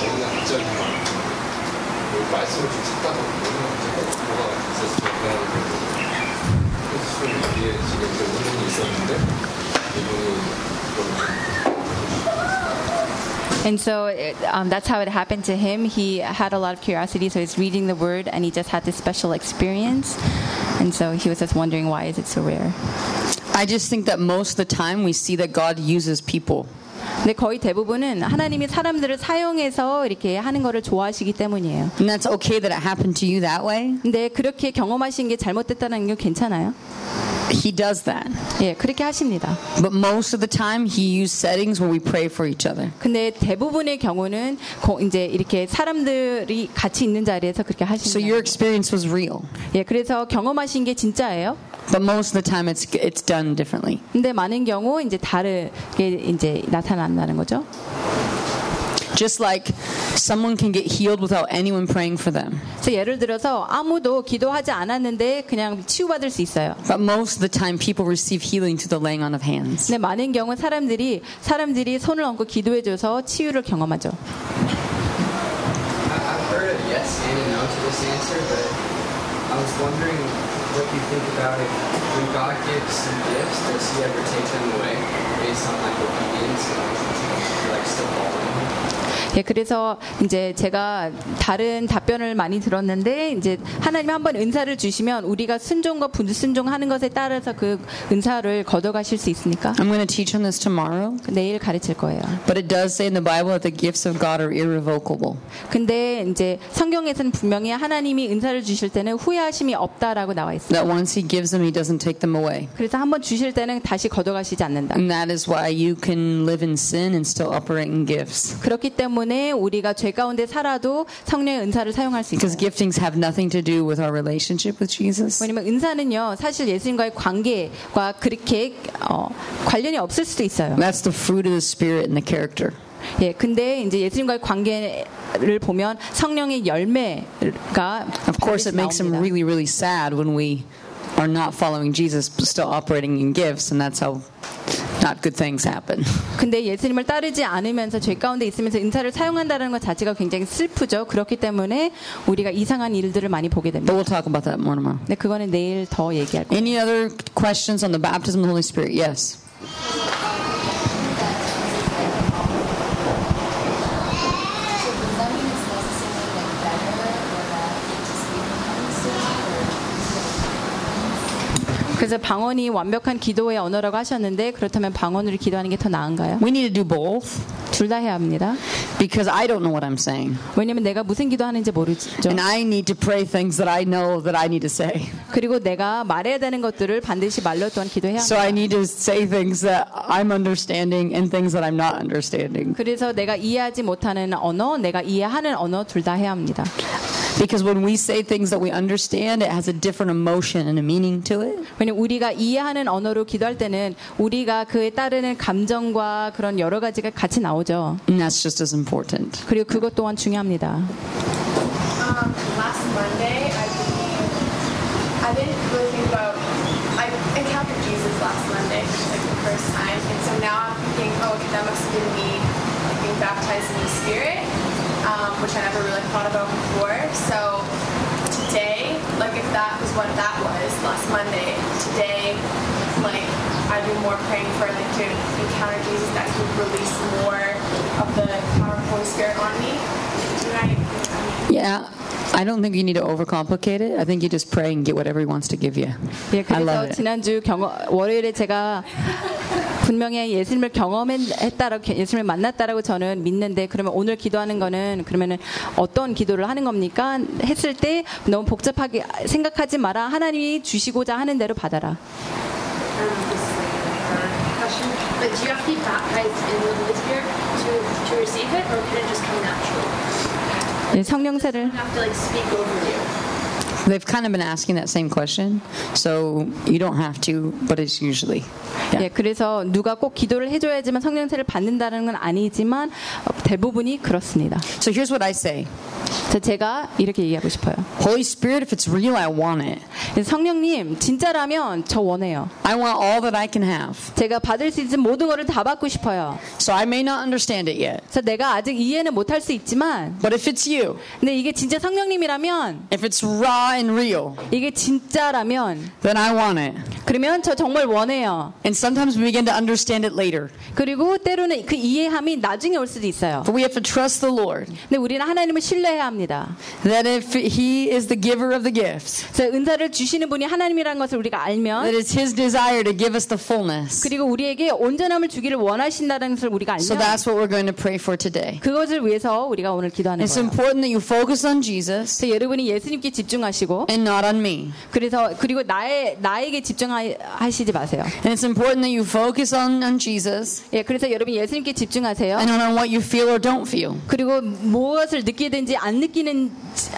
어느 날 갑자기 막 뭐 말씀을 좀 찾다가 어느 날 갑자기 뭐가 있었을 때 그냥 예수님 위에 지금 그 의문이 있었는데 이분이 그걸 And so it, um, that's how it happened to him. He had a lot of curiosity, so he's reading the word, and he just had this special experience. And so he was just wondering why is it so rare. I just think that most of the time we see that God uses people. 근데 거의 대부분은 하나님이 사람들을 사용해서 이렇게 하는 거를 좋아하시기 때문이에요. And that's okay that it happened to you that way. 근데 그렇게 경험하신 게 잘못됐다는 게 괜찮아요? He does that. 예, 그렇게 하십니다. But most of the time, He used settings where we pray for each other. 근데 대부분의 경우는 고- 이제 이렇게 사람들이 같이 있는 자리에서 그렇게 So 하시는 your experience was real. 예, 그래서 경험하신 게 진짜예요? But most of the time, it's it's done differently. 근데 많은 경우 이제 다르게 이제 나타난다는 거죠. Just like someone can get healed without anyone praying for them. 그래서 예를 들어서 아무도 기도하지 않았는데 그냥 치유받을 수 있어요. But most of the time, people receive healing through the laying on of hands. 근데 많은 경우 사람들이 사람들이 손을 얹고 기도해줘서 치유를 경험하죠. I- I've heard a yes and a no to this answer, but I was wondering what you think about it. When God gives some gifts, does He ever take them away based on like obedience 예, 그래서 이제 제가 다른 답변을 많이 들었는데 이제 하나님 한번 은사를 주시면 우리가 순종과 불순종하는 것에 따라서 그 은사를 걷어가실 수 있으니까 I'm going to teach on this tomorrow. 내일 가르칠 거예요. But it does say in the Bible that the gifts of God are irrevocable. 근데 이제 성경에서는 분명히 하나님이 은사를 주실 때는 후회하심이 없다라고 나와 있어요. That once He gives them, He doesn't take them away. 그래서 한번 주실 때는 다시 걷어가시지 않는다. And that is why you can live in sin and still operate in gifts. 그렇기 때문에 우리가 죄 가운데 살아도 성령의 은사를 사용할 수 Because 있어요. giftings have nothing to do with our relationship with Jesus. 왜냐면 은사는요 사실 예수님과의 관계와 그렇게 어, 관련이 없을 수도 있어요. That's the fruit of the Spirit and the character. 예, 근데 이제 예수님과의 관계를 보면 성령의 열매가 Of course, it makes him really, really sad when we are not following Jesus but still operating in gifts, and that's how not good things happen. 근데 예수님을 따르지 않으면서 죄 가운데 있으면서 은사를 사용한다는 것 자체가 굉장히 슬프죠. 그렇기 때문에 우리가 이상한 일들을 많이 보게 But 됩니다. we'll talk about that more tomorrow. 근데 그거는 내일 더 얘기할 거예요. Any other questions on the baptism of the Holy Spirit? Yes. So the numbing is necessarily like better or that it just becomes 그래서 방언이 완벽한 기도의 언어라고 하셨는데 그렇다면 방언으로 기도하는 게 더 나은가요? We need to do both 둘 다 해야 합니다. because I don't know what I'm saying. 왜냐면 내가 무슨 기도하는지 모르죠. And I need to pray things that I know that I need to say. 그리고 내가 말해야 되는 것들을 반드시 말로 또한 기도해야 So I 합니다. need to say things that I'm understanding and things that I'm not understanding. 그래서 내가 이해하지 못하는 언어, 내가 이해하는 언어 둘 다 해야 합니다. Because when we say things that we understand, it has a different emotion and a meaning to it. 왜냐면 우리가 이해하는 언어로 기도할 때는 우리가 그에 따르는 감정과 그런 여러 가지가 같이 나오죠. And that's just as important. 그리고 그것 또한 중요합니다. Um, last Monday, I believe, I didn't really think about, I encountered Jesus last Monday, like the first time, and so now I'm thinking, oh, okay, that must have been me like, being baptized in the Spirit, um, which I never really thought about before. So today, like if that was what that was last Monday, today, like I do more praying for like to encounter Jesus, that He would release more of the power of the Holy Spirit on me. Do I? I mean, Yeah. I don't think you need to overcomplicate it. I think you just pray and get whatever he wants to give you. 예, I love 그래서 it. 지난주 경험, 월요일에 제가 분명히 예수님을 경험했다라고 예수님을 만났다라고 저는 믿는데 그러면 오늘 기도하는 거는 그러면은 어떤 기도를 하는 겁니까? 했을 때 너무 복잡하게 생각하지 마라. 하나님이 주시고자 하는 대로 받아라. Um, this is like a question, but do you have to be baptized in the Holy Spirit to, to receive it, or can it just come natural? 예, 성령세를 They've kind of been asking that same question, so you don't have to, but it's usually. 예, Yeah. 그래서 누가 꼭 기도를 해줘야지만 성령세를 받는다는 건 아니지만 어, 대부분이 그렇습니다. So here's what I say 저 제가 이렇게 얘기하고 싶어요. Holy Spirit, if it's real, I want it. 성령님 진짜라면 저 원해요. I want all that I can have. 제가 받을 수 있는 모든 것을 다 받고 싶어요. So I may not understand it yet, 그래서 내가 아직 이해는 못할 수 있지만, but if it's you, 근데 이게 진짜 성령님이라면, if it's raw and real, 이게 진짜라면, then I want it. 그러면 저 정말 원해요. And sometimes we begin to understand it later. 그리고 때로는 그 이해함이 나중에 올 수도 있어요. But we have to trust the Lord 근데 우리는 하나님을 신뢰해야 합니다. that if He is the giver of the gifts, 그래서 은사를 주시는 분이 하나님이라는 것을 우리가 that 알면, it's His desire to give us the fullness. 그리고 우리에게 온전함을 주기를 원하신다는 것을 우리가 So 알면, that's what we're going to pray for today. 그것을 위해서 우리가 오늘 기도하는 It's 거예요. important that you focus on Jesus 그래서 여러분이 예수님께 집중하시고, and not on me. 그래서 그리고 나의 나에게 집중하시지 마세요. And it's important that you focus on, on Jesus 예, 그래서 여러분 예수님께 집중하세요. and not on what you feel or don't feel. 그리고 무엇을 느끼든지 안 느끼는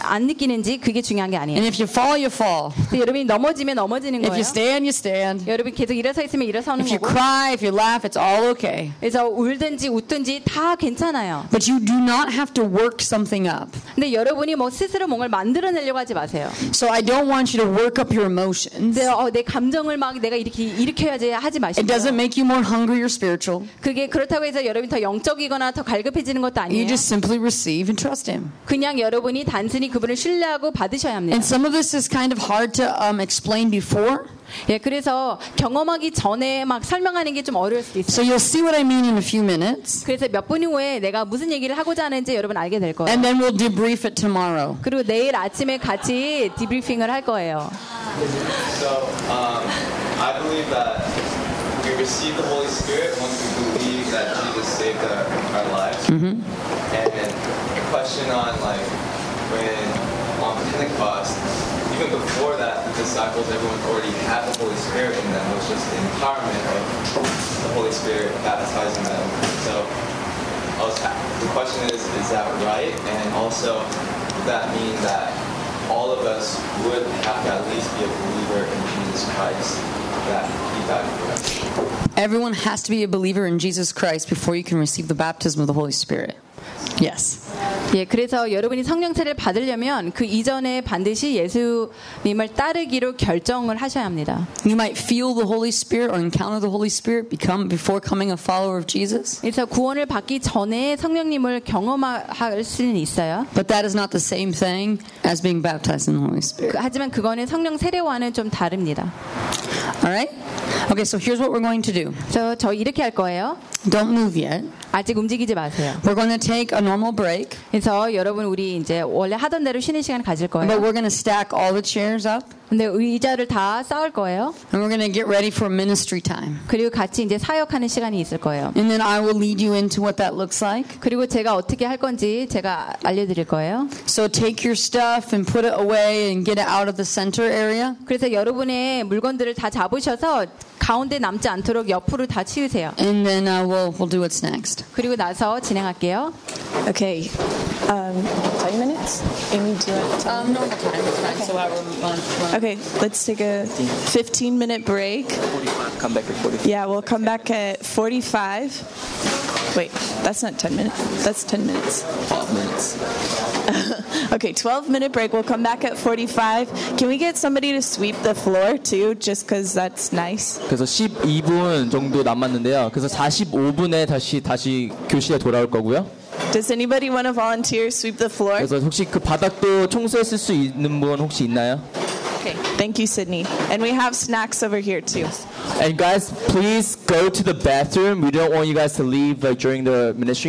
안 느끼는지 그게 중요한 게 아니에요. And if you fall, you fall. 여러분이 넘어지면 넘어지는 If 거예요. you stand, you stand. 여러분 계속 일어서 있으면 일어서는 If you 거고. cry, if you laugh, it's all okay. 그래서 울든지 웃든지 다 괜찮아요. But you do not have to work something up. 근데 여러분이 뭐 스스로 뭔가를 만들어내려고 하지 마세요. So I don't want you to work up your emotions. 근데 어, 내 감정을 막 내가 이렇게 일으켜야지 하지 It doesn't 마시고. make you more hungry or spiritual. 그게 그렇다고 해서 여러분이 더 영적이거나 더 갈급해지는 것도 You 아니에요. just simply receive and trust Him. 그냥 여러분이 단순히 그분을 신뢰하고 받으셔야 합니다. And some of this is kind of hard to um, explain before. 예, 그래서 경험하기 전에 막 설명하는 게 좀 어려울 수도 있어요. So you'll see what I mean in a few minutes. 그래서 몇 분 후에 내가 무슨 얘기를 하고자 하는지 여러분 알게 될 거예요. And then we'll debrief it tomorrow. 그리고 내일 아침에 같이 디브리핑을 할 거예요. So, um, I believe that we receive the Holy Spirit once we believe that Jesus saved our, our lives. And the question on like when on Pentecost, even before that, the disciples, everyone already had the Holy Spirit in them. It was just the empowerment of the Holy Spirit baptizing them. So, was, the question is, is that right? And also, would that mean that all of us would have to at least be a believer in Jesus Christ that He died for us? Everyone has to be a believer in Jesus Christ before you can receive the baptism of the Holy Spirit. Yes. 예, 그래서 여러분이 성령체를 받으려면 그 이전에 반드시 예수님을 따르기로 결정을 하셔야 합니다. You might feel the Holy Spirit or encounter the Holy Spirit become before becoming a follower of Jesus. 그래서 구원을 받기 전에 성령님을 경험할 수는 있어요. But that is not the same thing as being baptized in the Holy 그- Spirit. 하지만 그거는 성령 세례와는 좀 다릅니다. All right? Okay, so here's what we're going to do. 저, 저 이렇게 할 거예요. Don't move yet. 아직 움직이지 마세요. We're going to take a normal break, 그래서 여러분 우리 이제 원래 하던 대로 쉬는 시간 가질 but 거예요. we're going to stack all the chairs up 근데 의자를 다 쌓을 거예요. and we're going to get ready for ministry time. 그리고 같이 이제 사역하는 시간이 있을 거예요. And then I will lead you into what that looks like. 그리고 제가 어떻게 할 건지 제가 알려드릴 거예요. So take your stuff and put it away and get it out of the center area. 그래서 여러분의 물건들을 다 잡으셔서 가운데 남지 않도록 옆으로 다 치우세요. And then uh, we'll, we'll do what's next. 그리고 나서 진행할게요. Okay. Um, 10 minutes? Amy, do you want Um, normal time is fine, so however long. Okay, let's take a 15 minute break. 45, come back at 45. Yeah, we'll come back at 45. Wait, that's not 10 minutes. That's 10 minutes. 12 minutes. Okay, 12 minute break. We'll come back at 45. Can we get somebody to sweep the floor too, just because that's nice? 그래서 12분 정도 남았는데요. 그래서 45분에 다시 다시 교실에 돌아올 거고요. Does anybody want to volunteer sweep the floor? 그래서 혹시 그 바닥도 청소했을 수 있는 분 혹시 있나요? Okay, thank you, Sydney. And we have snacks over here too. And guys, please go to the bathroom. We don't want you guys to leave like during the ministry